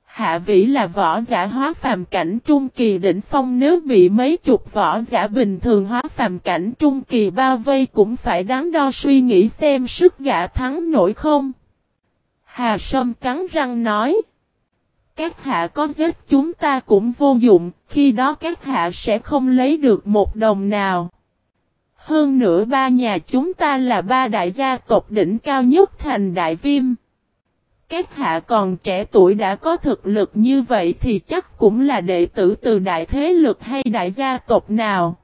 Hạ vĩ là võ giả hóa phàm cảnh trung kỳ đỉnh phong, nếu bị mấy chục võ giả bình thường hóa phàm cảnh trung kỳ bao vây cũng phải đáng đo suy nghĩ xem sức gã thắng nổi không. Hà Sâm cắn răng nói. Các hạ có giết chúng ta cũng vô dụng, khi đó các hạ sẽ không lấy được một đồng nào. Hơn nữa ba nhà chúng ta là ba đại gia tộc đỉnh cao nhất thành đại viêm. Các hạ còn trẻ tuổi đã có thực lực như vậy thì chắc cũng là đệ tử từ đại thế lực hay đại gia tộc nào.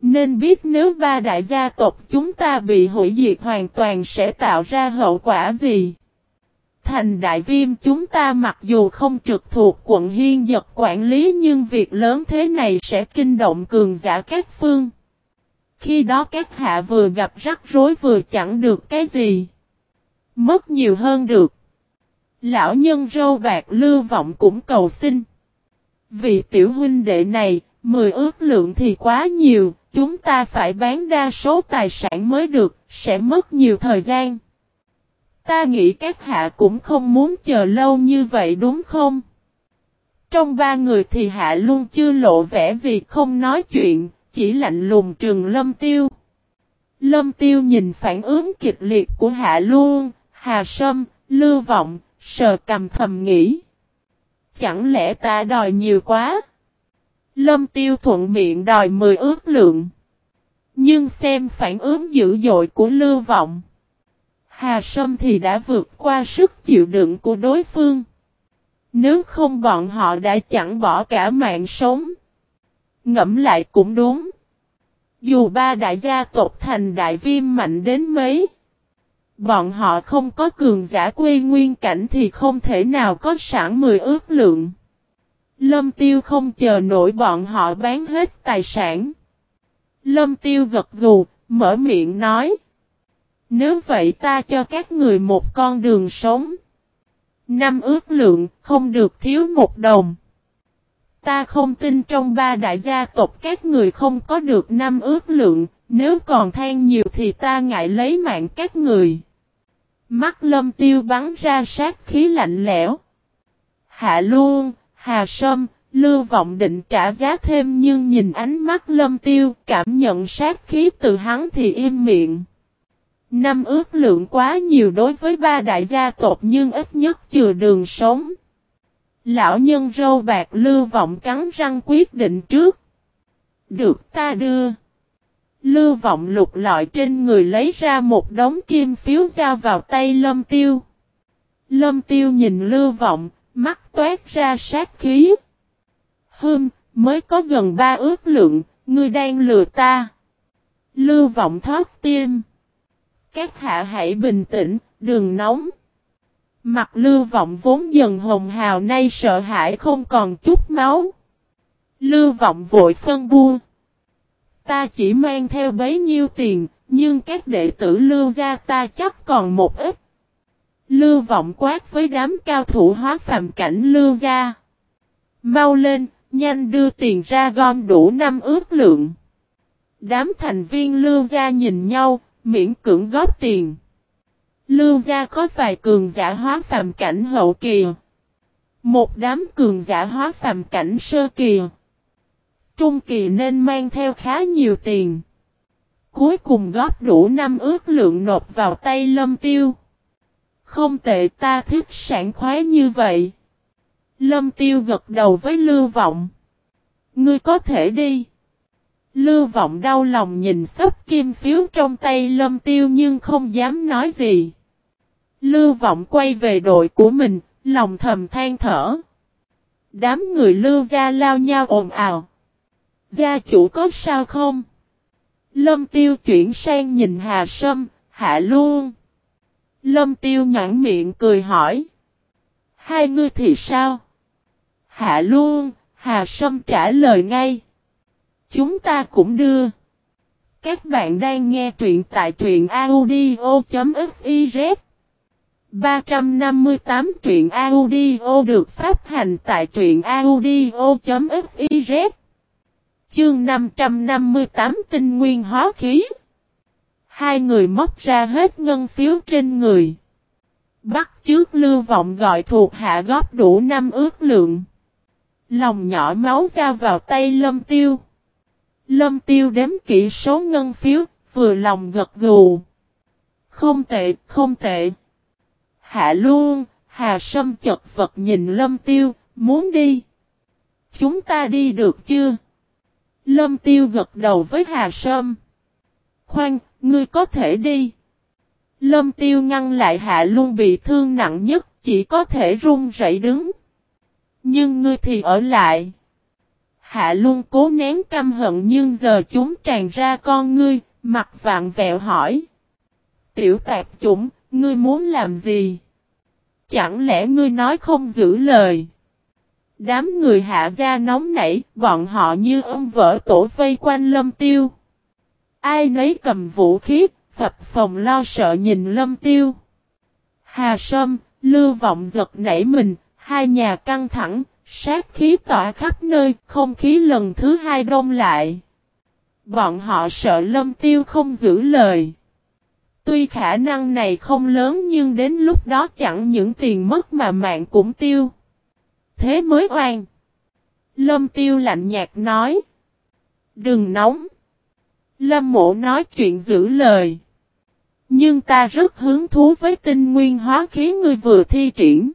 Nên biết nếu ba đại gia tộc chúng ta bị hủy diệt hoàn toàn sẽ tạo ra hậu quả gì. Thành đại viêm chúng ta mặc dù không trực thuộc quận Hiên Giật quản lý nhưng việc lớn thế này sẽ kinh động cường giả các phương. Khi đó các hạ vừa gặp rắc rối vừa chẳng được cái gì. Mất nhiều hơn được. Lão nhân râu bạc lưu vọng cũng cầu xin. Vì tiểu huynh đệ này, mười ước lượng thì quá nhiều, chúng ta phải bán đa số tài sản mới được, sẽ mất nhiều thời gian. Ta nghĩ các hạ cũng không muốn chờ lâu như vậy đúng không? Trong ba người thì hạ luôn chưa lộ vẻ gì không nói chuyện, chỉ lạnh lùng trường lâm tiêu. Lâm tiêu nhìn phản ứng kịch liệt của hạ luôn, hà sâm, lưu vọng, Sờ cầm thầm nghĩ. Chẳng lẽ ta đòi nhiều quá? Lâm tiêu thuận miệng đòi 10 ước lượng. Nhưng xem phản ứng dữ dội của lưu vọng. Hà Sâm thì đã vượt qua sức chịu đựng của đối phương. Nếu không bọn họ đã chẳng bỏ cả mạng sống. Ngẫm lại cũng đúng. Dù ba đại gia tộc thành đại viêm mạnh đến mấy. Bọn họ không có cường giả quê nguyên cảnh thì không thể nào có sẵn 10 ước lượng. Lâm tiêu không chờ nổi bọn họ bán hết tài sản. Lâm tiêu gật gù, mở miệng nói. Nếu vậy ta cho các người một con đường sống. Năm ước lượng, không được thiếu một đồng. Ta không tin trong ba đại gia tộc các người không có được năm ước lượng, nếu còn than nhiều thì ta ngại lấy mạng các người. Mắt lâm tiêu bắn ra sát khí lạnh lẽo. Hạ luôn, hà sâm, lưu vọng định trả giá thêm nhưng nhìn ánh mắt lâm tiêu cảm nhận sát khí từ hắn thì im miệng. Năm ước lượng quá nhiều đối với ba đại gia tộc nhưng ít nhất chừa đường sống. Lão nhân râu bạc lưu vọng cắn răng quyết định trước. Được ta đưa. Lưu vọng lục lọi trên người lấy ra một đống kim phiếu giao vào tay lâm tiêu. Lâm tiêu nhìn lưu vọng, mắt toát ra sát khí. Hương, mới có gần ba ước lượng, ngươi đang lừa ta. Lưu vọng thoát tim. Các hạ hãy bình tĩnh, đừng nóng. Mặt lưu vọng vốn dần hồng hào nay sợ hãi không còn chút máu. Lưu vọng vội phân bua. Ta chỉ mang theo bấy nhiêu tiền, nhưng các đệ tử lưu gia ta chắc còn một ít. Lưu vọng quát với đám cao thủ hóa phàm cảnh lưu gia. Mau lên, nhanh đưa tiền ra gom đủ năm ước lượng. Đám thành viên lưu gia nhìn nhau, miễn cưỡng góp tiền. Lưu gia có vài cường giả hóa phàm cảnh hậu kỳ. Một đám cường giả hóa phàm cảnh sơ kỳ. Trung kỳ nên mang theo khá nhiều tiền. Cuối cùng góp đủ năm ước lượng nộp vào tay lâm tiêu. Không tệ, ta thích sản khoái như vậy. Lâm tiêu gật đầu với lưu vọng. Ngươi có thể đi. Lưu vọng đau lòng nhìn sắp kim phiếu trong tay lâm tiêu nhưng không dám nói gì. Lưu vọng quay về đội của mình, lòng thầm than thở. Đám người lưu gia lao nhau ồn ào. Gia chủ có sao không? Lâm tiêu chuyển sang nhìn Hà Sâm, hạ luôn. Lâm tiêu nhãn miệng cười hỏi. Hai ngươi thì sao? Hạ luôn, Hà Sâm trả lời ngay. Chúng ta cũng đưa. Các bạn đang nghe truyện tại truyện audio.fiz 358 truyện audio được phát hành tại truyện audio.fiz Chương 558 tinh nguyên hóa khí Hai người móc ra hết ngân phiếu trên người. Bắt trước lưu vọng gọi thuộc hạ góp đủ năm ước lượng. Lòng nhỏ máu ra vào tay lâm tiêu. Lâm tiêu đếm kỹ số ngân phiếu, vừa lòng gật gù. Không tệ, không tệ. Hạ luôn, Hà Sâm chật vật nhìn Lâm Tiêu, muốn đi. Chúng ta đi được chưa? Lâm Tiêu gật đầu với Hà Sâm. Khoan, ngươi có thể đi. Lâm Tiêu ngăn lại Hạ luôn bị thương nặng nhất, chỉ có thể run rẩy đứng. Nhưng ngươi thì ở lại. Hạ luôn cố nén căm hận nhưng giờ chúng tràn ra con ngươi, mặt vạn vẹo hỏi. Tiểu tạp chủng, ngươi muốn làm gì? Chẳng lẽ ngươi nói không giữ lời? Đám người hạ gia nóng nảy, bọn họ như ông vỡ tổ vây quanh lâm tiêu. Ai nấy cầm vũ khí, phập phòng lo sợ nhìn lâm tiêu. Hà Sâm, lưu vọng giật nảy mình, hai nhà căng thẳng, sát khí tỏa khắp nơi, không khí lần thứ hai đông lại. Bọn họ sợ lâm tiêu không giữ lời. Tuy khả năng này không lớn nhưng đến lúc đó chẳng những tiền mất mà mạng cũng tiêu. Thế mới oan. Lâm tiêu lạnh nhạt nói. Đừng nóng. Lâm mộ nói chuyện giữ lời. Nhưng ta rất hứng thú với tinh nguyên hóa khí ngươi vừa thi triển.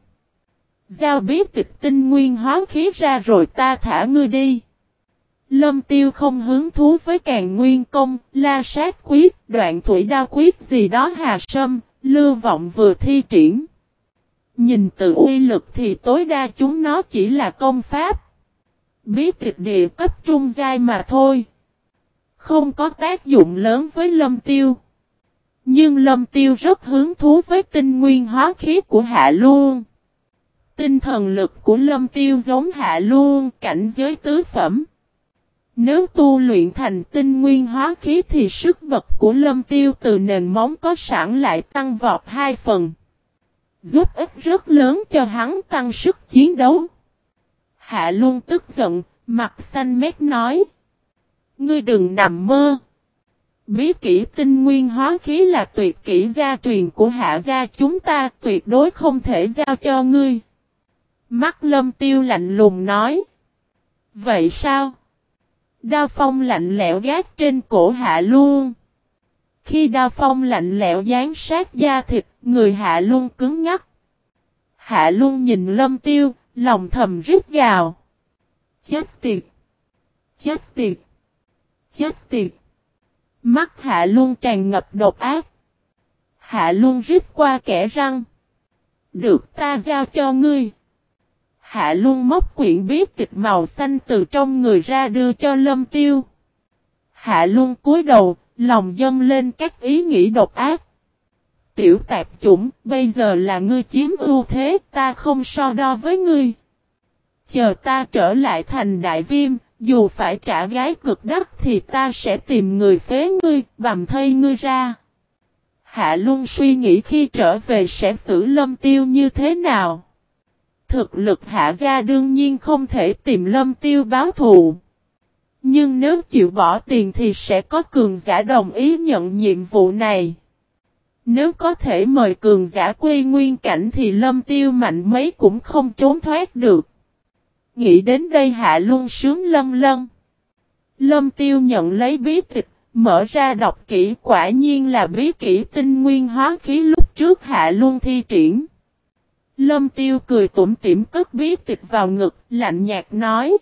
Giao bí tịch tinh nguyên hóa khí ra rồi ta thả ngươi đi. Lâm tiêu không hứng thú với càng nguyên công, la sát quyết, đoạn thủy đao quyết gì đó hà sâm, lưu vọng vừa thi triển. Nhìn từ uy lực thì tối đa chúng nó chỉ là công pháp. Bí tịch địa cấp trung giai mà thôi. Không có tác dụng lớn với lâm tiêu. Nhưng lâm tiêu rất hứng thú với tinh nguyên hóa khí của hạ luôn. Tinh thần lực của lâm tiêu giống hạ luôn cảnh giới tứ phẩm. Nếu tu luyện thành tinh nguyên hóa khí thì sức bật của lâm tiêu từ nền móng có sẵn lại tăng vọt hai phần. Giúp ích rất lớn cho hắn tăng sức chiến đấu. Hạ luôn tức giận, mặt xanh mét nói. Ngươi đừng nằm mơ. Bí kỹ tinh nguyên hóa khí là tuyệt kỹ gia truyền của hạ gia chúng ta tuyệt đối không thể giao cho ngươi. Mắt lâm tiêu lạnh lùng nói. Vậy sao? Đao phong lạnh lẽo gác trên cổ hạ luôn. Khi đao phong lạnh lẽo dán sát da thịt, người hạ luôn cứng ngắc. Hạ luôn nhìn lâm tiêu, lòng thầm rít gào. Chết tiệt! Chết tiệt! Chết tiệt! Mắt hạ luôn tràn ngập độc ác. Hạ luôn rít qua kẻ răng. Được ta giao cho ngươi. Hạ Luân móc quyển biết tịch màu xanh từ trong người ra đưa cho lâm tiêu. Hạ Luân cúi đầu, lòng dâng lên các ý nghĩ độc ác. Tiểu tạp chủng, bây giờ là ngươi chiếm ưu thế, ta không so đo với ngươi. Chờ ta trở lại thành đại viêm, dù phải trả gái cực đắt thì ta sẽ tìm người phế ngươi, bầm thây ngươi ra. Hạ Luân suy nghĩ khi trở về sẽ xử lâm tiêu như thế nào. Thực lực hạ gia đương nhiên không thể tìm lâm tiêu báo thù. Nhưng nếu chịu bỏ tiền thì sẽ có cường giả đồng ý nhận nhiệm vụ này. Nếu có thể mời cường giả quy nguyên cảnh thì lâm tiêu mạnh mấy cũng không trốn thoát được. Nghĩ đến đây hạ luôn sướng lâm lâm. Lâm tiêu nhận lấy bí tịch, mở ra đọc kỹ quả nhiên là bí kỹ tinh nguyên hóa khí lúc trước hạ luôn thi triển. Lâm tiêu cười tủm tỉm cất bí tịch vào ngực, lạnh nhạt nói.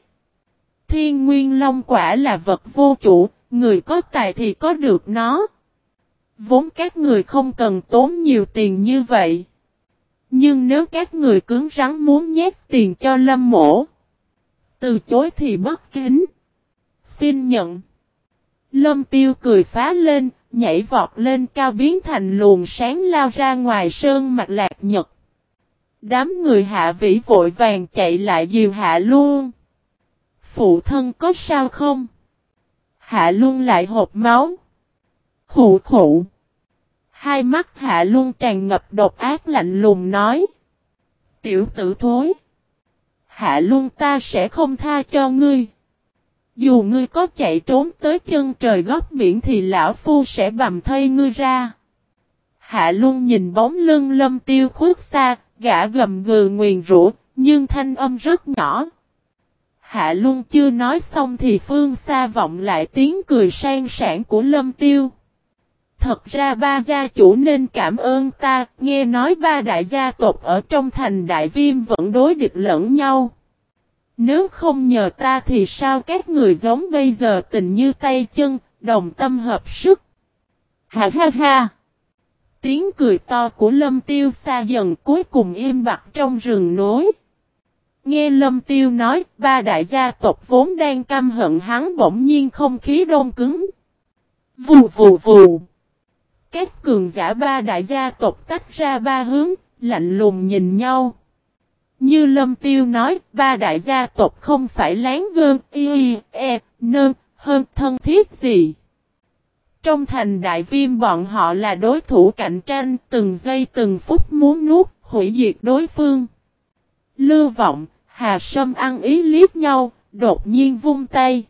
Thiên nguyên long quả là vật vô chủ, người có tài thì có được nó. Vốn các người không cần tốn nhiều tiền như vậy. Nhưng nếu các người cứng rắn muốn nhét tiền cho lâm mổ. Từ chối thì bất kính. Xin nhận. Lâm tiêu cười phá lên, nhảy vọt lên cao biến thành luồng sáng lao ra ngoài sơn mặt lạc nhật. Đám người hạ vĩ vội vàng chạy lại dìu hạ luôn. Phụ thân có sao không? Hạ luôn lại hộp máu. Khủ khủ. Hai mắt hạ luôn tràn ngập độc ác lạnh lùng nói. Tiểu tử thối. Hạ luôn ta sẽ không tha cho ngươi. Dù ngươi có chạy trốn tới chân trời góc biển thì lão phu sẽ bầm thây ngươi ra. Hạ luôn nhìn bóng lưng lâm tiêu khuất xa, gã gầm gừ nguyền rũ, nhưng thanh âm rất nhỏ. Hạ luôn chưa nói xong thì phương xa vọng lại tiếng cười sang sản của lâm tiêu. Thật ra ba gia chủ nên cảm ơn ta, nghe nói ba đại gia tộc ở trong thành đại viêm vẫn đối địch lẫn nhau. Nếu không nhờ ta thì sao các người giống bây giờ tình như tay chân, đồng tâm hợp sức. Ha ha ha! Tiếng cười to của lâm tiêu xa dần cuối cùng im bặt trong rừng nối. Nghe lâm tiêu nói, ba đại gia tộc vốn đang căm hận hắn bỗng nhiên không khí đông cứng. Vù vù vù! Các cường giả ba đại gia tộc tách ra ba hướng, lạnh lùng nhìn nhau. Như Lâm Tiêu nói, ba đại gia tộc không phải láng gơn, y, e, nơn, hơn thân thiết gì. Trong thành đại viêm bọn họ là đối thủ cạnh tranh, từng giây từng phút muốn nuốt, hủy diệt đối phương. Lưu vọng, Hà Sâm ăn ý liếc nhau, đột nhiên vung tay.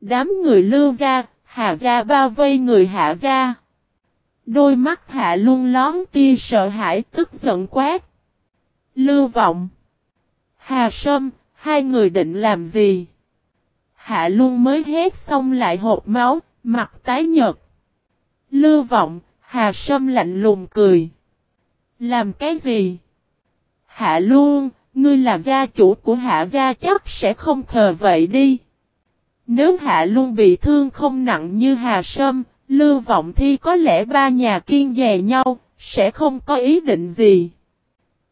Đám người lưu ra, Hà ra bao vây người hạ ra Đôi mắt hạ luôn lón tia sợ hãi tức giận quát. Lưu vọng. Hà Sâm, hai người định làm gì? Hạ luôn mới hét xong lại hộp máu, mặt tái nhợt. Lưu vọng, Hà Sâm lạnh lùng cười. Làm cái gì? Hạ luôn, ngươi là gia chủ của hạ gia chắc sẽ không thờ vậy đi. Nếu hạ luôn bị thương không nặng như Hà Sâm, Lưu Vọng Thi có lẽ ba nhà kiên dè nhau, sẽ không có ý định gì.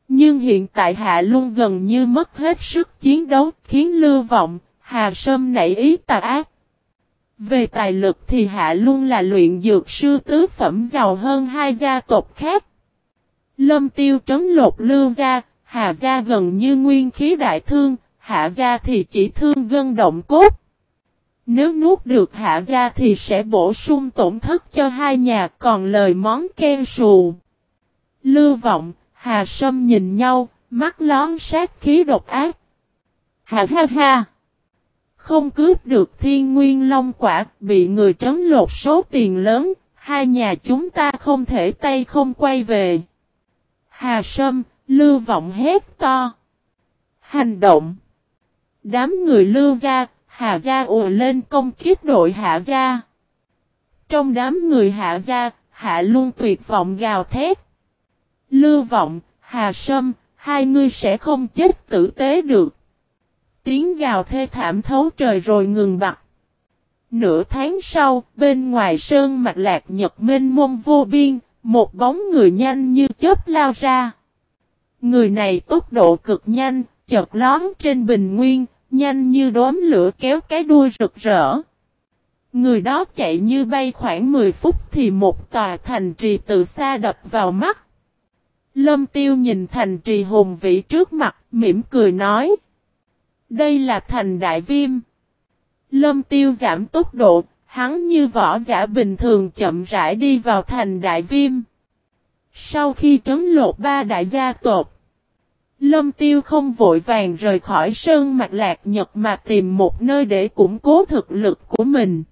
Nhưng hiện tại Hạ Luân gần như mất hết sức chiến đấu khiến Lưu Vọng, Hà Sâm nảy ý tà ác. Về tài lực thì Hạ Luân là luyện dược sư tứ phẩm giàu hơn hai gia tộc khác. Lâm tiêu trấn lột lưu gia, Hà gia gần như nguyên khí đại thương, Hạ gia thì chỉ thương gân động cốt. Nếu nuốt được hạ gia thì sẽ bổ sung tổn thất cho hai nhà còn lời món ken sù. Lưu vọng, hà sâm nhìn nhau, mắt lón sát khí độc ác. Ha ha ha! Không cướp được thiên nguyên long quả, bị người trấn lột số tiền lớn, hai nhà chúng ta không thể tay không quay về. Hà Sâm, Lưu Vọng hét to. Hành động. Đám người Lưu ra Hà gia ùa lên công kiếp đội Hạ gia. Trong đám người Hạ gia, Hạ luôn tuyệt vọng gào thét. Lưu Vọng, Hà Sâm, hai ngươi sẽ không chết tử tế được. Tiếng gào thê thảm thấu trời rồi ngừng bặt. Nửa tháng sau, bên ngoài sơn mạch lạc nhật minh mông vô biên, một bóng người nhanh như chớp lao ra. Người này tốc độ cực nhanh, chợt lón trên bình nguyên, nhanh như đốm lửa kéo cái đuôi rực rỡ. Người đó chạy như bay khoảng 10 phút thì một tòa thành trì từ xa đập vào mắt. Lâm tiêu nhìn thành trì hùng vĩ trước mặt, mỉm cười nói. Đây là thành đại viêm. Lâm tiêu giảm tốc độ, hắn như võ giả bình thường chậm rãi đi vào thành đại viêm. Sau khi trấn lột ba đại gia tộc, Lâm tiêu không vội vàng rời khỏi sơn mạc lạc nhật mà tìm một nơi để củng cố thực lực của mình.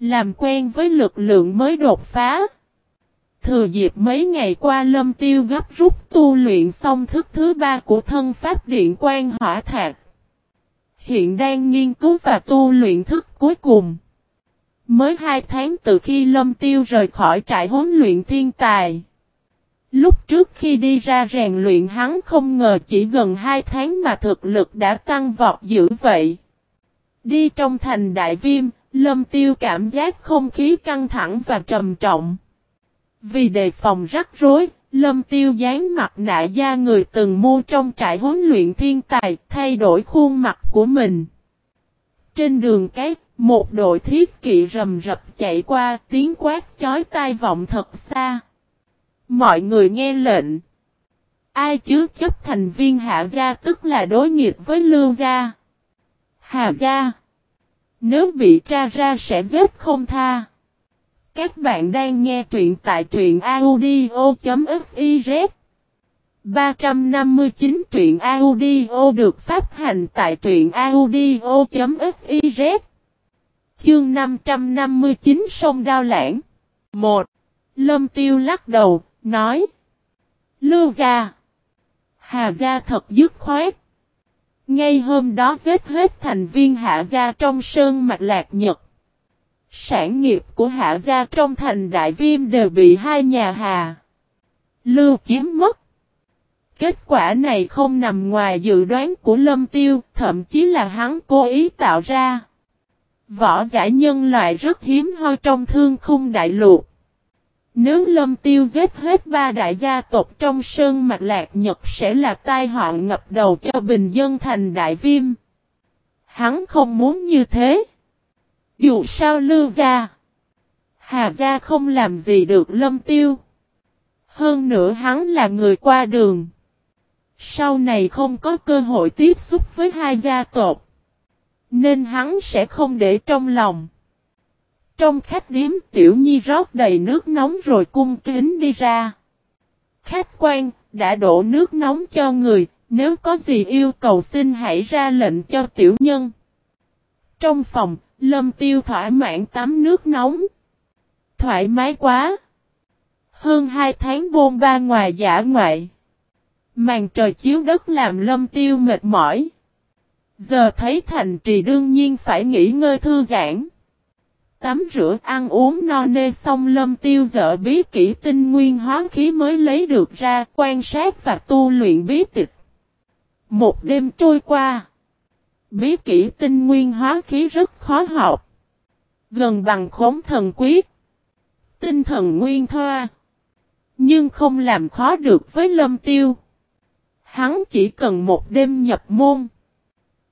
Làm quen với lực lượng mới đột phá. Thừa dịp mấy ngày qua lâm tiêu gấp rút tu luyện xong thức thứ ba của thân pháp điện quan hỏa thạc hiện đang nghiên cứu và tu luyện thức cuối cùng. Mới hai tháng từ khi Lâm Tiêu rời khỏi trại huấn luyện thiên tài. Lúc trước khi đi ra rèn luyện hắn không ngờ chỉ gần hai tháng mà thực lực đã tăng vọt dữ vậy. Đi trong thành đại viêm, Lâm Tiêu cảm giác không khí căng thẳng và trầm trọng. Vì đề phòng rắc rối, Lâm tiêu dán mặt nạ da người từng mua trong trại huấn luyện thiên tài, thay đổi khuôn mặt của mình. Trên đường cát một đội thiết kỵ rầm rập chạy qua, tiếng quát chói tai vọng thật xa. Mọi người nghe lệnh. Ai chứ chấp thành viên hạ gia tức là đối nghịch với lưu gia. hạ gia. Nếu bị tra ra sẽ giết không tha. Các bạn đang nghe truyện tại truyện audio.fiz 359 truyện audio được phát hành tại truyện audio.fiz Chương 559 Sông Đao Lãng. 1. Lâm Tiêu lắc đầu, nói Lưu gia Hà gia thật dứt khoát. Ngay hôm đó giết hết thành viên hạ gia trong sơn mạch lạc nhật Sản nghiệp của hạ gia trong thành đại viêm đều bị hai nhà hà. Lưu chiếm mất. Kết quả này không nằm ngoài dự đoán của Lâm Tiêu, thậm chí là hắn cố ý tạo ra. Võ giả nhân loại rất hiếm hoi trong thương khung đại lục. Nếu Lâm Tiêu giết hết ba đại gia tộc trong sơn mạch lạc Nhật sẽ là tai họa ngập đầu cho bình dân thành đại viêm. Hắn không muốn như thế. Dù sao lưu gia. Hà gia không làm gì được lâm tiêu. Hơn nữa hắn là người qua đường. Sau này không có cơ hội tiếp xúc với hai gia tộc. Nên hắn sẽ không để trong lòng. Trong khách điếm tiểu nhi rót đầy nước nóng rồi cung kính đi ra. Khách quan, đã đổ nước nóng cho người, nếu có gì yêu cầu xin hãy ra lệnh cho tiểu nhân. Trong phòng, Lâm tiêu thỏa mãn tắm nước nóng. Thoải mái quá. Hơn hai tháng bôn ba ngoài giả ngoại. Màn trời chiếu đất làm lâm tiêu mệt mỏi. Giờ thấy thành trì đương nhiên phải nghỉ ngơi thư giãn. Tắm rửa, ăn uống no nê xong lâm tiêu dở bí kỹ tinh nguyên hóa khí mới lấy được ra quan sát và tu luyện bí tịch. Một đêm trôi qua. Bí kỹ tinh nguyên hóa khí rất khó học. Gần bằng khống thần quyết. Tinh thần nguyên thoa. Nhưng không làm khó được với lâm tiêu. Hắn chỉ cần một đêm nhập môn.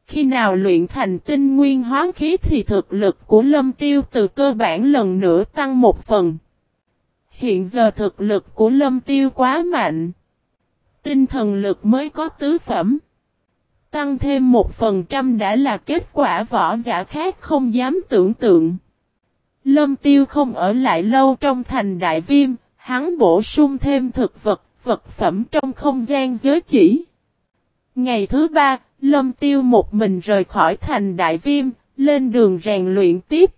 Khi nào luyện thành tinh nguyên hóa khí thì thực lực của lâm tiêu từ cơ bản lần nữa tăng một phần. Hiện giờ thực lực của lâm tiêu quá mạnh. Tinh thần lực mới có tứ phẩm. Tăng thêm một phần trăm đã là kết quả võ giả khác không dám tưởng tượng. Lâm tiêu không ở lại lâu trong thành đại viêm, hắn bổ sung thêm thực vật, vật phẩm trong không gian giới chỉ. Ngày thứ ba, Lâm tiêu một mình rời khỏi thành đại viêm, lên đường rèn luyện tiếp.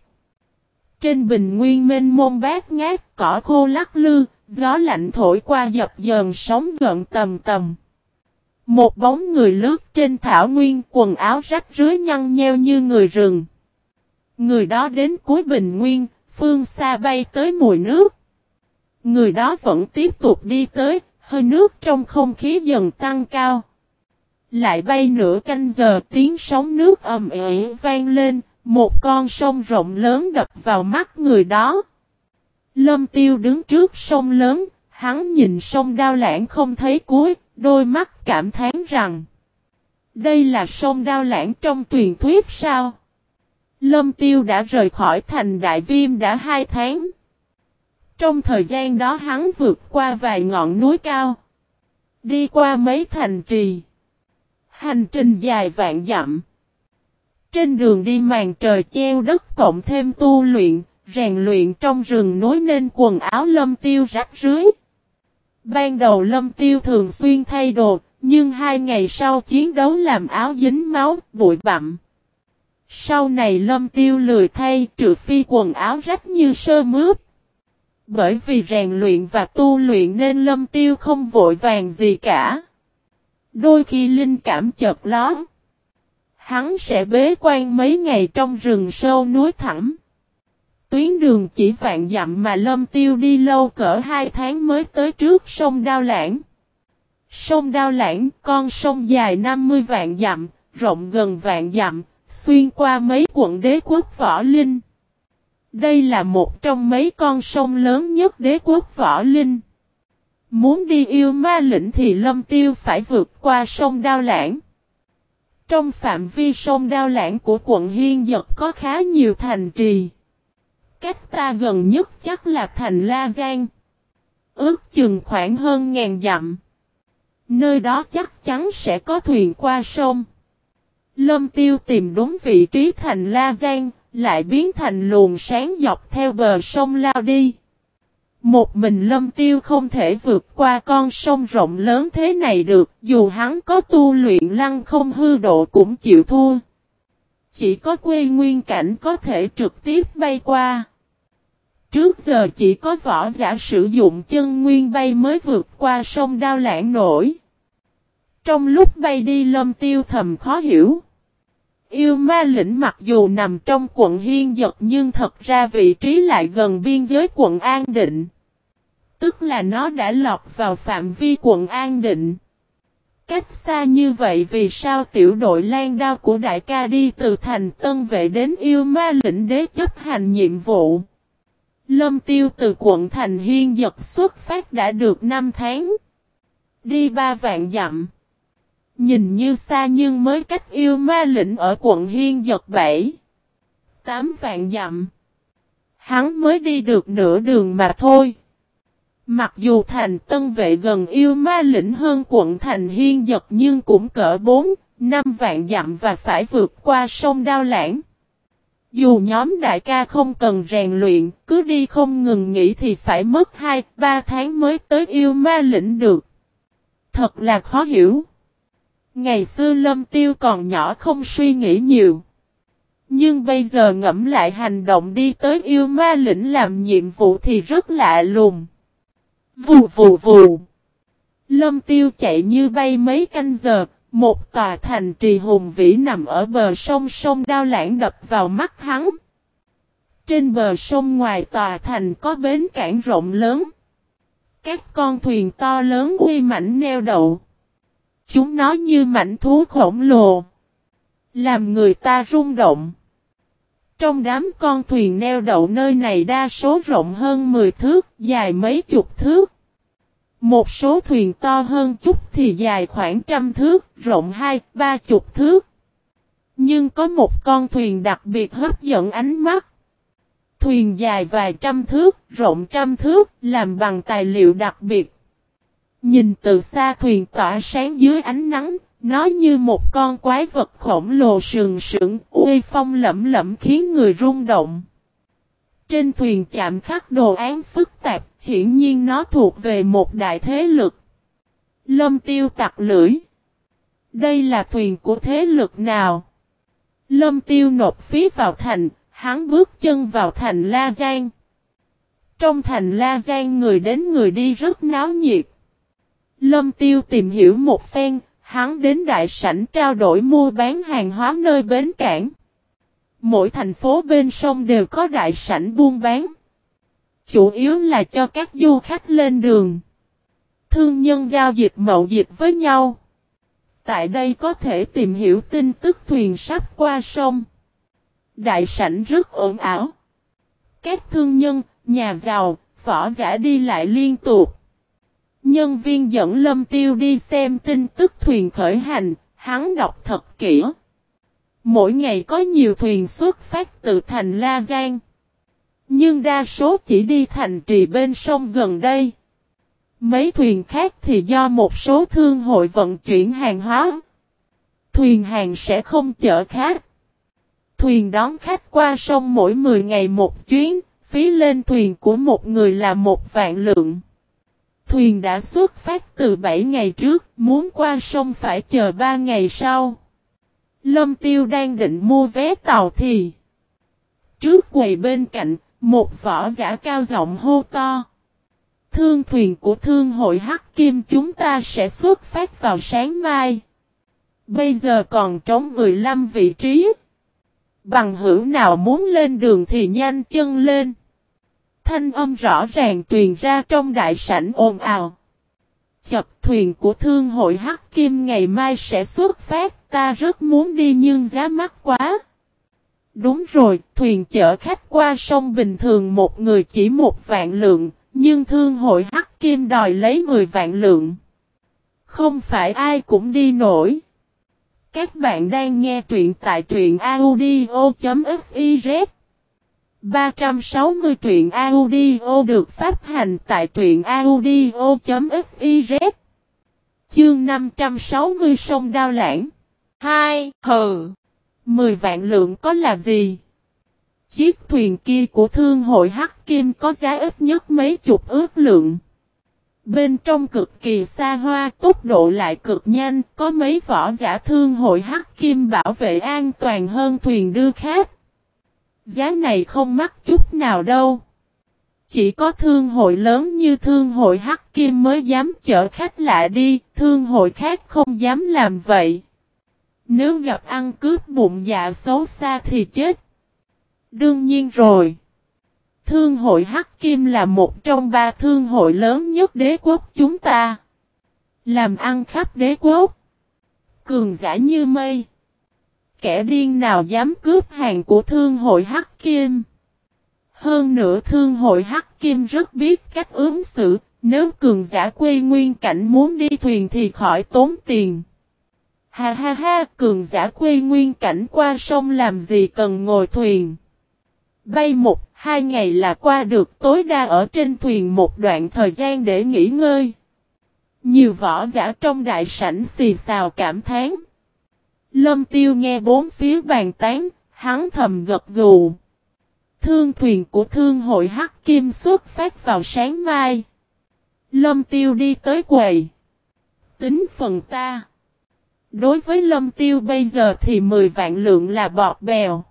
Trên bình nguyên mênh mông bát ngát, cỏ khô lắc lư, gió lạnh thổi qua dập dờn sóng gợn tầm tầm. Một bóng người lướt trên thảo nguyên quần áo rách rưới nhăn nheo như người rừng. Người đó đến cuối bình nguyên, phương xa bay tới mùi nước. Người đó vẫn tiếp tục đi tới, hơi nước trong không khí dần tăng cao. Lại bay nửa canh giờ tiếng sóng nước ầm ĩ vang lên, một con sông rộng lớn đập vào mắt người đó. Lâm tiêu đứng trước sông lớn, hắn nhìn sông đao lãng không thấy cuối, đôi mắt cảm thán rằng Đây là sông đao lãng trong truyền thuyết sao? Lâm tiêu đã rời khỏi thành đại viêm đã hai tháng. Trong thời gian đó hắn vượt qua vài ngọn núi cao. Đi qua mấy thành trì. Hành trình dài vạn dặm. Trên đường đi màn trời treo đất cộng thêm tu luyện, rèn luyện trong rừng núi nên quần áo lâm tiêu rách rưới. Ban đầu lâm tiêu thường xuyên thay đồ, nhưng hai ngày sau chiến đấu làm áo dính máu, bụi bặm. Sau này lâm tiêu lười thay trừ phi quần áo rách như sơ mướp. Bởi vì rèn luyện và tu luyện nên lâm tiêu không vội vàng gì cả. Đôi khi linh cảm chợt lóe. Hắn sẽ bế quan mấy ngày trong rừng sâu núi thẳm. Tuyến đường chỉ vạn dặm mà lâm tiêu đi lâu cỡ hai tháng mới tới trước sông Đao Lãng. Sông Đao Lãng, con sông dài 50 vạn dặm, rộng gần vạn dặm, xuyên qua mấy quận đế quốc võ linh. Đây là một trong mấy con sông lớn nhất đế quốc võ linh. Muốn đi yêu ma lĩnh thì lâm tiêu phải vượt qua sông Đao Lãng. Trong phạm vi sông Đao Lãng của quận Hiên Dật có khá nhiều thành trì. Cách ta gần nhất chắc là thành La Giang. Ước chừng khoảng hơn ngàn dặm. Nơi đó chắc chắn sẽ có thuyền qua sông. Lâm Tiêu tìm đúng vị trí thành La Giang, lại biến thành luồng sáng dọc theo bờ sông lao đi. Một mình lâm tiêu không thể vượt qua con sông rộng lớn thế này được, dù hắn có tu luyện lăng không hư độ cũng chịu thua. Chỉ có quê nguyên cảnh có thể trực tiếp bay qua. Trước giờ chỉ có võ giả sử dụng chân nguyên bay mới vượt qua sông đao lãng nổi. Trong lúc bay đi lâm tiêu thầm khó hiểu. Yêu ma lĩnh mặc dù nằm trong quận Hiên giật nhưng thật ra vị trí lại gần biên giới quận An Định. Tức là nó đã lọt vào phạm vi quận An Định. Cách xa như vậy vì sao tiểu đội lan đao của đại ca đi từ thành tân vệ đến yêu ma lĩnh đế chấp hành nhiệm vụ. Lâm tiêu từ quận thành hiên giật xuất phát đã được 5 tháng. Đi ba vạn dặm. Nhìn như xa nhưng mới cách yêu ma lĩnh ở quận Hiên giật 7. 8 vạn dặm. Hắn mới đi được nửa đường mà thôi. Mặc dù thành tân vệ gần yêu ma lĩnh hơn quận thành Hiên giật nhưng cũng cỡ 4, 5 vạn dặm và phải vượt qua sông Đao Lãng. Dù nhóm đại ca không cần rèn luyện, cứ đi không ngừng nghỉ thì phải mất 2-3 tháng mới tới yêu ma lĩnh được. Thật là khó hiểu. Ngày xưa lâm tiêu còn nhỏ không suy nghĩ nhiều. Nhưng bây giờ ngẫm lại hành động đi tới yêu ma lĩnh làm nhiệm vụ thì rất lạ lùng. Vù vù vù. Lâm tiêu chạy như bay mấy canh giờ, một tòa thành trì hùng vĩ nằm ở bờ sông sông đao lãng đập vào mắt hắn. Trên bờ sông ngoài tòa thành có bến cảng rộng lớn. Các con thuyền to lớn uy mảnh neo đậu. Chúng nó như mảnh thú khổng lồ. Làm người ta rung động. Trong đám con thuyền neo đậu nơi này đa số rộng hơn 10 thước, dài mấy chục thước. Một số thuyền to hơn chút thì dài khoảng trăm thước, rộng hai, ba chục thước. Nhưng có một con thuyền đặc biệt hấp dẫn ánh mắt. Thuyền dài vài trăm thước, rộng trăm thước, làm bằng tài liệu đặc biệt. Nhìn từ xa thuyền tỏa sáng dưới ánh nắng, Nó như một con quái vật khổng lồ sừng sững, uy phong lẫm lẫm khiến người rung động. Trên thuyền chạm khắc đồ án phức tạp, hiển nhiên nó thuộc về một đại thế lực. Lâm tiêu tặc lưỡi. Đây là thuyền của thế lực nào? Lâm tiêu nộp phí vào thành, hắn bước chân vào thành La Giang. Trong thành La Giang người đến người đi rất náo nhiệt. Lâm tiêu tìm hiểu một phen, hắn đến đại sảnh trao đổi mua bán hàng hóa nơi bến cảng. Mỗi thành phố bên sông đều có đại sảnh buôn bán. Chủ yếu là cho các du khách lên đường. Thương nhân giao dịch mậu dịch với nhau. Tại đây có thể tìm hiểu tin tức thuyền sắp qua sông. Đại sảnh rất ổn ảo. Các thương nhân, nhà giàu, võ giả đi lại liên tục. Nhân viên dẫn Lâm Tiêu đi xem tin tức thuyền khởi hành, hắn đọc thật kỹ. Mỗi ngày có nhiều thuyền xuất phát từ thành La Giang. Nhưng đa số chỉ đi thành trì bên sông gần đây. Mấy thuyền khác thì do một số thương hội vận chuyển hàng hóa. Thuyền hàng sẽ không chở khách. Thuyền đón khách qua sông mỗi 10 ngày một chuyến, phí lên thuyền của một người là một vạn lượng. Thuyền đã xuất phát từ 7 ngày trước, muốn qua sông phải chờ 3 ngày sau. Lâm Tiêu đang định mua vé tàu thì Trước quầy bên cạnh, một võ giả cao giọng hô to. Thương thuyền của thương hội Hắc Kim chúng ta sẽ xuất phát vào sáng mai. Bây giờ còn trống 15 vị trí. Bằng hữu nào muốn lên đường thì nhanh chân lên. Thanh âm rõ ràng truyền ra trong đại sảnh ồn ào. Chập thuyền của thương hội Hắc Kim ngày mai sẽ xuất phát, ta rất muốn đi nhưng giá mắc quá. Đúng rồi, thuyền chở khách qua sông bình thường một người chỉ một vạn lượng, nhưng thương hội Hắc Kim đòi lấy 10 vạn lượng. Không phải ai cũng đi nổi. Các bạn đang nghe truyện tại truyện audio.fiz 360 truyện audio được phát hành tại truyện audio.fiz Chương 560 sông đao lãng 2. Hừ Mười vạn lượng có là gì? Chiếc thuyền kia của thương hội Hắc Kim có giá ít nhất mấy chục ước lượng. Bên trong cực kỳ xa hoa, tốc độ lại cực nhanh, có mấy võ giả thương hội Hắc Kim bảo vệ an toàn hơn thuyền đưa khách. Giá này không mắc chút nào đâu. Chỉ có thương hội lớn như thương hội Hắc Kim mới dám chở khách lạ đi, thương hội khác không dám làm vậy. Nếu gặp ăn cướp bụng dạ xấu xa thì chết. Đương nhiên rồi. Thương hội Hắc Kim là một trong ba thương hội lớn nhất đế quốc chúng ta. Làm ăn khắp đế quốc. Cường giả như mây. Kẻ điên nào dám cướp hàng của thương hội Hắc Kim. Hơn nữa thương hội Hắc Kim rất biết cách ứng xử. Nếu cường giả quê nguyên cảnh muốn đi thuyền thì khỏi tốn tiền. Ha ha ha, cường giả quê nguyên cảnh qua sông làm gì cần ngồi thuyền. Bay một, hai ngày là qua được tối đa ở trên thuyền một đoạn thời gian để nghỉ ngơi. Nhiều võ giả trong đại sảnh xì xào cảm thán. Lâm tiêu nghe bốn phía bàn tán, hắn thầm gật gù. Thương thuyền của thương hội Hắc Kim xuất phát vào sáng mai. Lâm tiêu đi tới quầy. Tính phần ta. Đối với lâm tiêu bây giờ thì 10 vạn lượng là bọt bèo.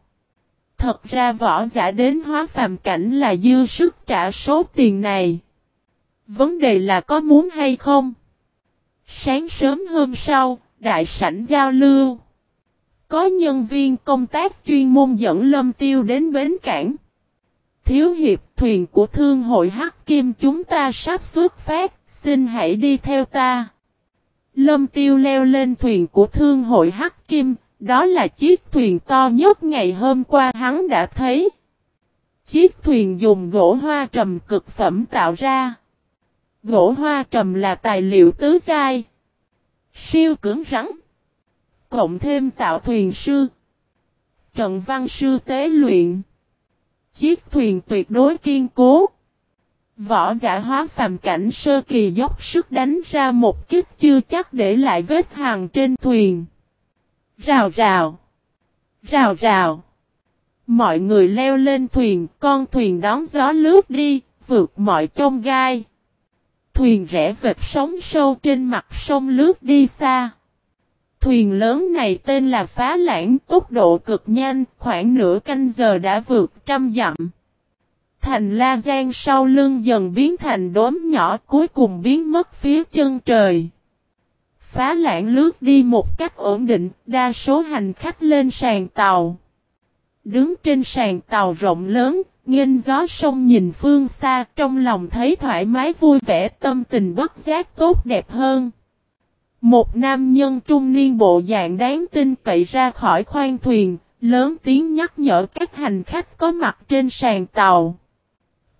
Thật ra võ giả đến hóa phàm cảnh là dư sức trả số tiền này. Vấn đề là có muốn hay không? Sáng sớm hôm sau, đại sảnh giao lưu. Có nhân viên công tác chuyên môn dẫn lâm tiêu đến bến cảng. Thiếu hiệp thuyền của thương hội Hắc Kim chúng ta sắp xuất phát, xin hãy đi theo ta. Lâm tiêu leo lên thuyền của thương hội Hắc Kim, đó là chiếc thuyền to nhất ngày hôm qua hắn đã thấy. Chiếc thuyền dùng gỗ hoa trầm cực phẩm tạo ra. Gỗ hoa trầm là tài liệu tứ giai. Siêu cứng rắn. Cộng thêm tạo thuyền sư. Trần văn sư tế luyện. Chiếc thuyền tuyệt đối kiên cố. Võ giả hóa phàm cảnh sơ kỳ dốc sức đánh ra một kích chưa chắc để lại vết hàng trên thuyền. Rào rào. Rào rào. Mọi người leo lên thuyền, con thuyền đón gió lướt đi, vượt mọi chông gai. Thuyền rẽ vệt sóng sâu trên mặt sông lướt đi xa. Thuyền lớn này tên là Phá Lãng, tốc độ cực nhanh, khoảng nửa canh giờ đã vượt trăm dặm. Thành La Giang sau lưng dần biến thành đốm nhỏ cuối cùng biến mất phía chân trời. Phá lãng lướt đi một cách ổn định, đa số hành khách lên sàn tàu. Đứng trên sàn tàu rộng lớn, nghênh gió sông nhìn phương xa trong lòng thấy thoải mái vui vẻ tâm tình bất giác tốt đẹp hơn. Một nam nhân trung niên bộ dạng đáng tin cậy ra khỏi khoang thuyền, lớn tiếng nhắc nhở các hành khách có mặt trên sàn tàu.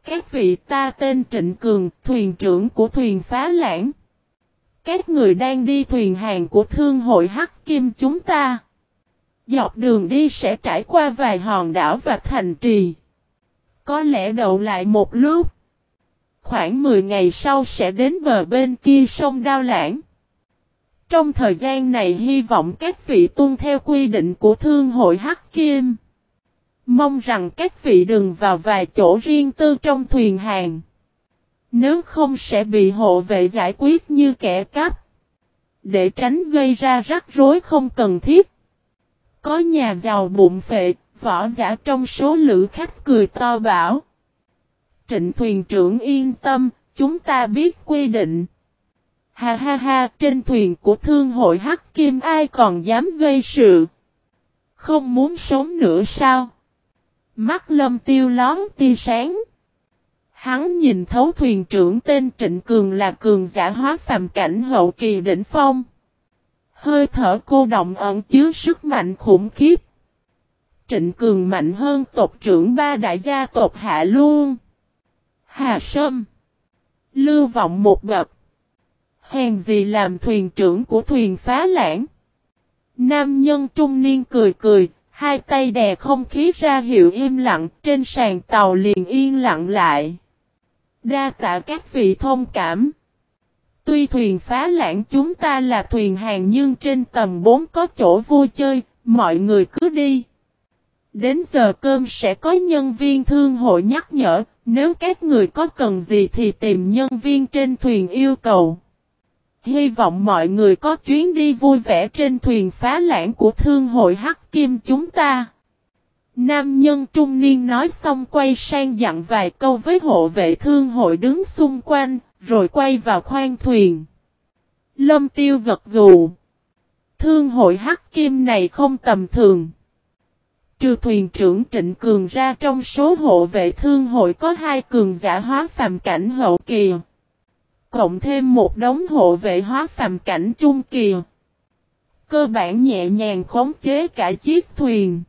Các vị ta tên Trịnh Cường, thuyền trưởng của thuyền phá lãng. Các người đang đi thuyền hàng của thương hội Hắc Kim chúng ta. Dọc đường đi sẽ trải qua vài hòn đảo và thành trì. Có lẽ đậu lại một lúc. Khoảng 10 ngày sau sẽ đến bờ bên kia sông Đao Lãng. Trong thời gian này hy vọng các vị tuân theo quy định của Thương hội Hắc Kim. Mong rằng các vị đừng vào vài chỗ riêng tư trong thuyền hàng. Nếu không sẽ bị hộ vệ giải quyết như kẻ cắp. Để tránh gây ra rắc rối không cần thiết. Có nhà giàu bụng phệ, võ giả trong số lữ khách cười to bảo. Trịnh thuyền trưởng yên tâm, chúng ta biết quy định. Ha ha ha, trên thuyền của thương hội Hắc Kim ai còn dám gây sự. Không muốn sống nữa sao? Mắt lâm tiêu lón tia sáng. Hắn nhìn thấu thuyền trưởng tên Trịnh Cường là cường giả hóa phàm cảnh hậu kỳ đỉnh phong. Hơi thở cô động ẩn chứa sức mạnh khủng khiếp. Trịnh Cường mạnh hơn tộc trưởng ba đại gia tộc Hạ Luôn. Hà Sâm. Lưu vọng một bậc. Hèn gì làm thuyền trưởng của thuyền phá lãng. Nam nhân trung niên cười cười, hai tay đè không khí ra hiệu im lặng, trên sàn tàu liền yên lặng lại. Đa tạ các vị thông cảm. Tuy thuyền phá lãng chúng ta là thuyền hàng nhưng trên tầng 4 có chỗ vui chơi, mọi người cứ đi. Đến giờ cơm sẽ có nhân viên thương hội nhắc nhở, nếu các người có cần gì thì tìm nhân viên trên thuyền yêu cầu. Hy vọng mọi người có chuyến đi vui vẻ trên thuyền phá lãng của thương hội Hắc Kim chúng ta. Nam nhân trung niên nói xong quay sang dặn vài câu với hộ vệ thương hội đứng xung quanh, rồi quay vào khoang thuyền. Lâm tiêu gật gù. Thương hội Hắc Kim này không tầm thường. Trừ thuyền trưởng Trịnh Cường ra trong số hộ vệ thương hội có hai cường giả hóa phàm cảnh hậu kỳ. Cộng thêm một đống hộ vệ hóa phàm cảnh trung kỳ. Cơ bản nhẹ nhàng khống chế cả chiếc thuyền.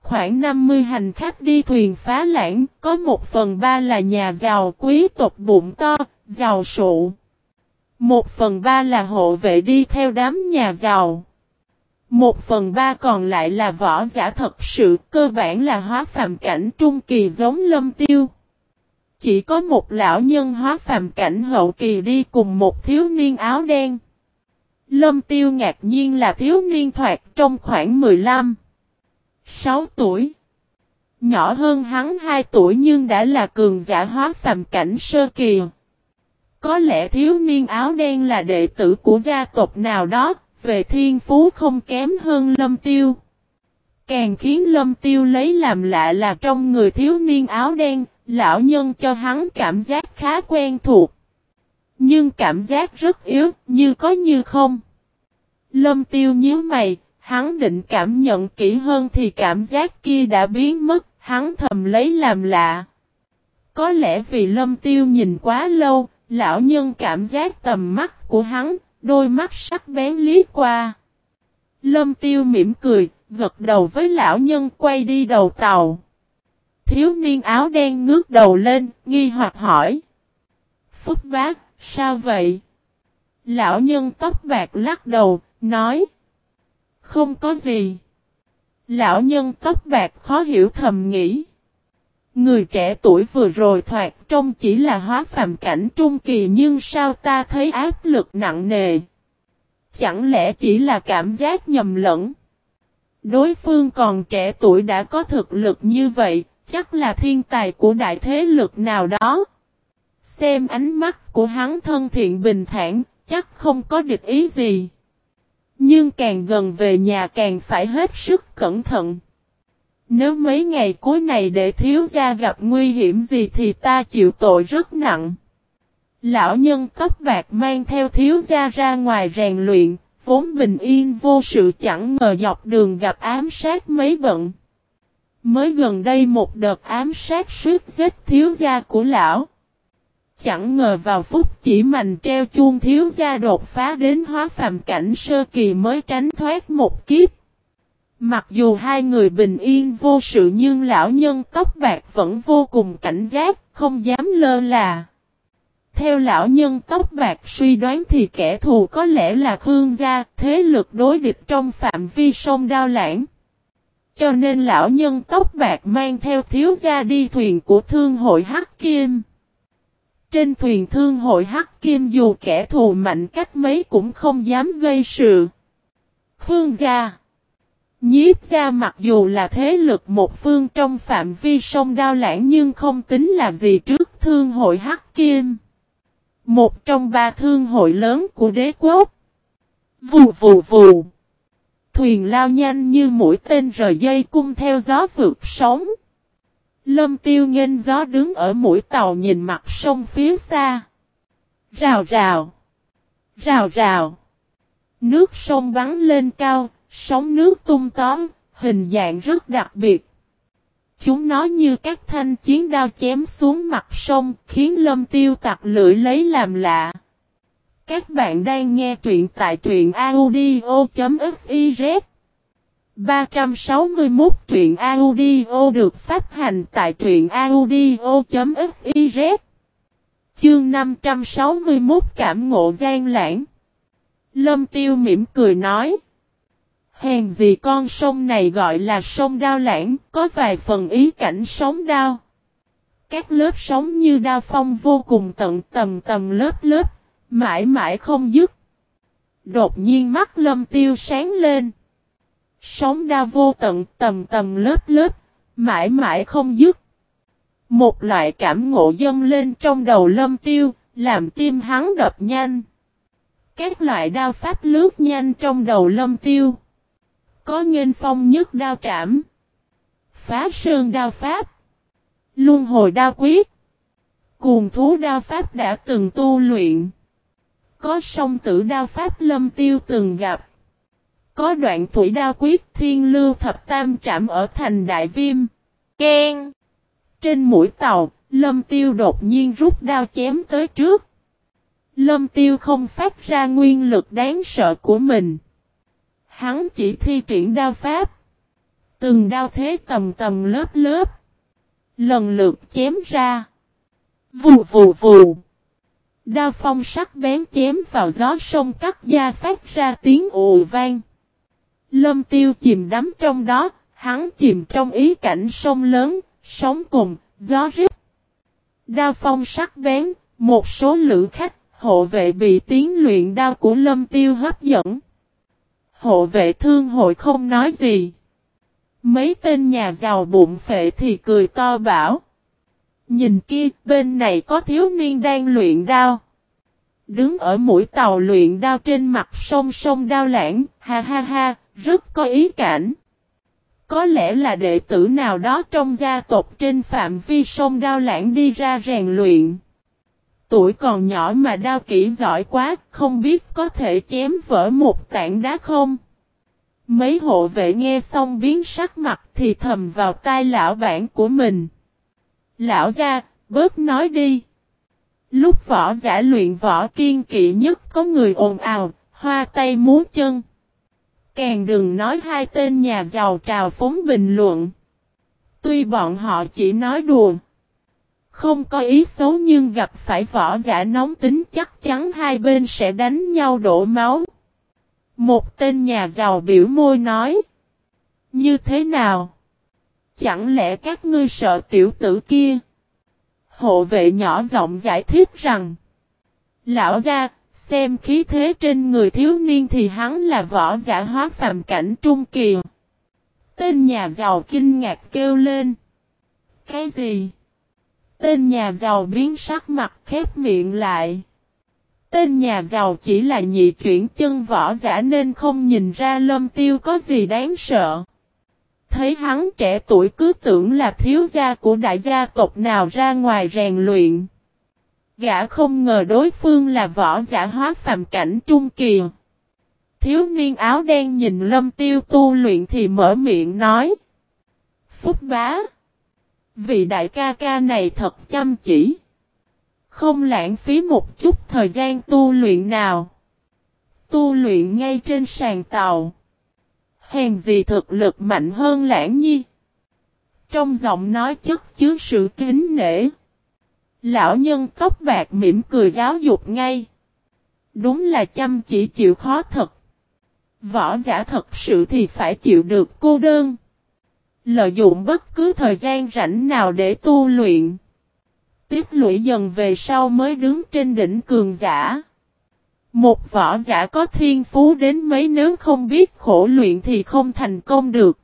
Khoảng 50 hành khách đi thuyền phá lãng, có một phần ba là nhà giàu quý tộc bụng to, giàu sụ. Một phần ba là hộ vệ đi theo đám nhà giàu. Một phần ba còn lại là võ giả thật sự cơ bản là hóa phàm cảnh trung kỳ giống lâm tiêu. Chỉ có một lão nhân hóa phàm cảnh hậu kỳ đi cùng một thiếu niên áo đen. Lâm tiêu ngạc nhiên là thiếu niên thoạt trong khoảng 15. 6 tuổi. Nhỏ hơn hắn 2 tuổi nhưng đã là cường giả hóa phàm cảnh sơ kỳ. Có lẽ thiếu niên áo đen là đệ tử của gia tộc nào đó, về thiên phú không kém hơn lâm tiêu. Càng khiến lâm tiêu lấy làm lạ là trong người thiếu niên áo đen, lão nhân cho hắn cảm giác khá quen thuộc. Nhưng cảm giác rất yếu, như có như không. Lâm tiêu nhíu mày, hắn định cảm nhận kỹ hơn thì cảm giác kia đã biến mất, hắn thầm lấy làm lạ. Có lẽ vì lâm tiêu nhìn quá lâu, lão nhân cảm giác tầm mắt của hắn, đôi mắt sắc bén lý qua. Lâm tiêu mỉm cười, gật đầu với lão nhân quay đi đầu tàu. Thiếu niên áo đen ngước đầu lên, nghi hoặc hỏi. Phúc bác, sao vậy? Lão nhân tóc bạc lắc đầu, nói. Không có gì. Lão nhân tóc bạc khó hiểu thầm nghĩ. Người trẻ tuổi vừa rồi thoạt trông chỉ là hóa phàm cảnh trung kỳ nhưng sao ta thấy áp lực nặng nề. Chẳng lẽ chỉ là cảm giác nhầm lẫn. Đối phương còn trẻ tuổi đã có thực lực như vậy, chắc là thiên tài của đại thế lực nào đó. Xem ánh mắt của hắn thân thiện bình thản, chắc không có địch ý gì. Nhưng càng gần về nhà càng phải hết sức cẩn thận. Nếu mấy ngày cuối này để thiếu gia gặp nguy hiểm gì thì ta chịu tội rất nặng. Lão nhân tóc bạc mang theo thiếu gia ra ngoài rèn luyện, vốn bình yên vô sự chẳng ngờ dọc đường gặp ám sát mấy bận. Mới gần đây một đợt ám sát suốt giết thiếu gia của lão. Chẳng ngờ vào phút chỉ mành treo chuông thiếu gia đột phá đến hóa phàm cảnh sơ kỳ mới tránh thoát một kiếp. Mặc dù hai người bình yên vô sự nhưng lão nhân tóc bạc vẫn vô cùng cảnh giác, không dám lơ là. Theo lão nhân tóc bạc suy đoán thì kẻ thù có lẽ là Khương gia, thế lực đối địch trong phạm vi sông Đao Lãng. Cho nên lão nhân tóc bạc mang theo thiếu gia đi thuyền của thương hội Hắc Kim. Trên thuyền thương hội Hắc Kim dù kẻ thù mạnh cách mấy cũng không dám gây sự. Khương gia Nhiếp gia mặc dù là thế lực một phương trong phạm vi sông Đao Lãng nhưng không tính là gì trước thương hội Hắc Kim. Một trong ba thương hội lớn của đế quốc. Vù vù vù. Thuyền lao nhanh như mũi tên rời dây cung theo gió vượt sóng. Lâm tiêu nghênh gió đứng ở mũi tàu nhìn mặt sông phía xa. Rào rào. Rào rào. Nước sông bắn lên cao, sóng nước tung tóm, hình dạng rất đặc biệt. Chúng nó như các thanh chiến đao chém xuống mặt sông, khiến lâm tiêu tặc lưỡi lấy làm lạ. Các bạn đang nghe truyện tại truyện audio.fiz 361 truyện audio được phát hành tại truyện audio.fiz Chương 561 Cảm ngộ gian lãng. Lâm tiêu mỉm cười nói Hèn gì con sông này gọi là sông đao lãng, có vài phần ý cảnh sóng đao. Các lớp sóng như đao phong vô cùng tận tầm tầm lớp lớp, mãi mãi không dứt. Đột nhiên mắt lâm tiêu sáng lên. Sóng đa vô tận tầm tầm lớp lớp, mãi mãi không dứt. Một loại cảm ngộ dâng lên trong đầu lâm tiêu, làm tim hắn đập nhanh. Các loại đao pháp lướt nhanh trong đầu lâm tiêu. Có nghênh phong nhất đao trảm. Phá sơn đao pháp. Luân hồi đao quyết. Cuồng thú đao pháp đã từng tu luyện. Có song tử đao pháp lâm tiêu từng gặp. Có đoạn thủy đao quyết thiên lưu thập tam trảm ở thành đại viêm. Ken. Trên mũi tàu, lâm tiêu đột nhiên rút đao chém tới trước. Lâm tiêu không phát ra nguyên lực đáng sợ của mình. Hắn chỉ thi triển đao pháp. Từng đao thế tầm tầm lớp lớp. Lần lượt chém ra. Vù vù vù. Đao phong sắc bén chém vào gió sông cắt da phát ra tiếng ồ vang. Lâm tiêu chìm đắm trong đó, hắn chìm trong ý cảnh sông lớn, sóng cùng, gió rít. Đao phong sắc bén, một số lữ khách, hộ vệ bị tiếng luyện đao của lâm tiêu hấp dẫn. Hộ vệ thương hội không nói gì. Mấy tên nhà giàu bụng phệ thì cười to bảo. Nhìn kia, bên này có thiếu niên đang luyện đao. Đứng ở mũi tàu luyện đao trên mặt sông sông đao lãng, ha ha ha, rất có ý cảnh. Có lẽ là đệ tử nào đó trong gia tộc trên phạm vi sông đao lãng đi ra rèn luyện. Tuổi còn nhỏ mà đao kỹ giỏi quá, không biết có thể chém vỡ một tảng đá không? Mấy hộ vệ nghe xong biến sắc mặt thì thầm vào tai lão bản của mình. Lão ra, bớt nói đi. Lúc võ giả luyện võ kiên kỵ nhất có người ồn ào, hoa tay múa chân. Càng đừng nói hai tên nhà giàu trào phóng bình luận. Tuy bọn họ chỉ nói đùa, không có ý xấu nhưng gặp phải võ giả nóng tính chắc chắn hai bên sẽ đánh nhau đổ máu. Một tên nhà giàu biểu môi nói. Như thế nào? Chẳng lẽ các ngươi sợ tiểu tử kia? Hộ vệ nhỏ giọng giải thích rằng. Lão gia, xem khí thế trên người thiếu niên thì hắn là võ giả hóa phàm cảnh trung kỳ. Tên nhà giàu kinh ngạc kêu lên. Cái gì? Tên nhà giàu biến sắc mặt khép miệng lại. Tên nhà giàu chỉ là nhị chuyển chân võ giả nên không nhìn ra lâm tiêu có gì đáng sợ. Thấy hắn trẻ tuổi cứ tưởng là thiếu gia của đại gia tộc nào ra ngoài rèn luyện. Gã không ngờ đối phương là võ giả hóa phàm cảnh trung kỳ. Thiếu niên áo đen nhìn lâm tiêu tu luyện thì mở miệng nói. Phúc bá. Vị đại ca ca này thật chăm chỉ. Không lãng phí một chút thời gian tu luyện nào. Tu luyện ngay trên sàn tàu. Hèn gì thực lực mạnh hơn lãng nhi. Trong giọng nói chất chứa sự kính nể. Lão nhân tóc bạc mỉm cười giáo dục ngay. Đúng là chăm chỉ chịu khó thật. Võ giả thật sự thì phải chịu được cô đơn. Lợi dụng bất cứ thời gian rảnh nào để tu luyện. Tiếp lũy dần về sau mới đứng trên đỉnh cường giả. Một võ giả có thiên phú đến mấy nếu không biết khổ luyện thì không thành công được.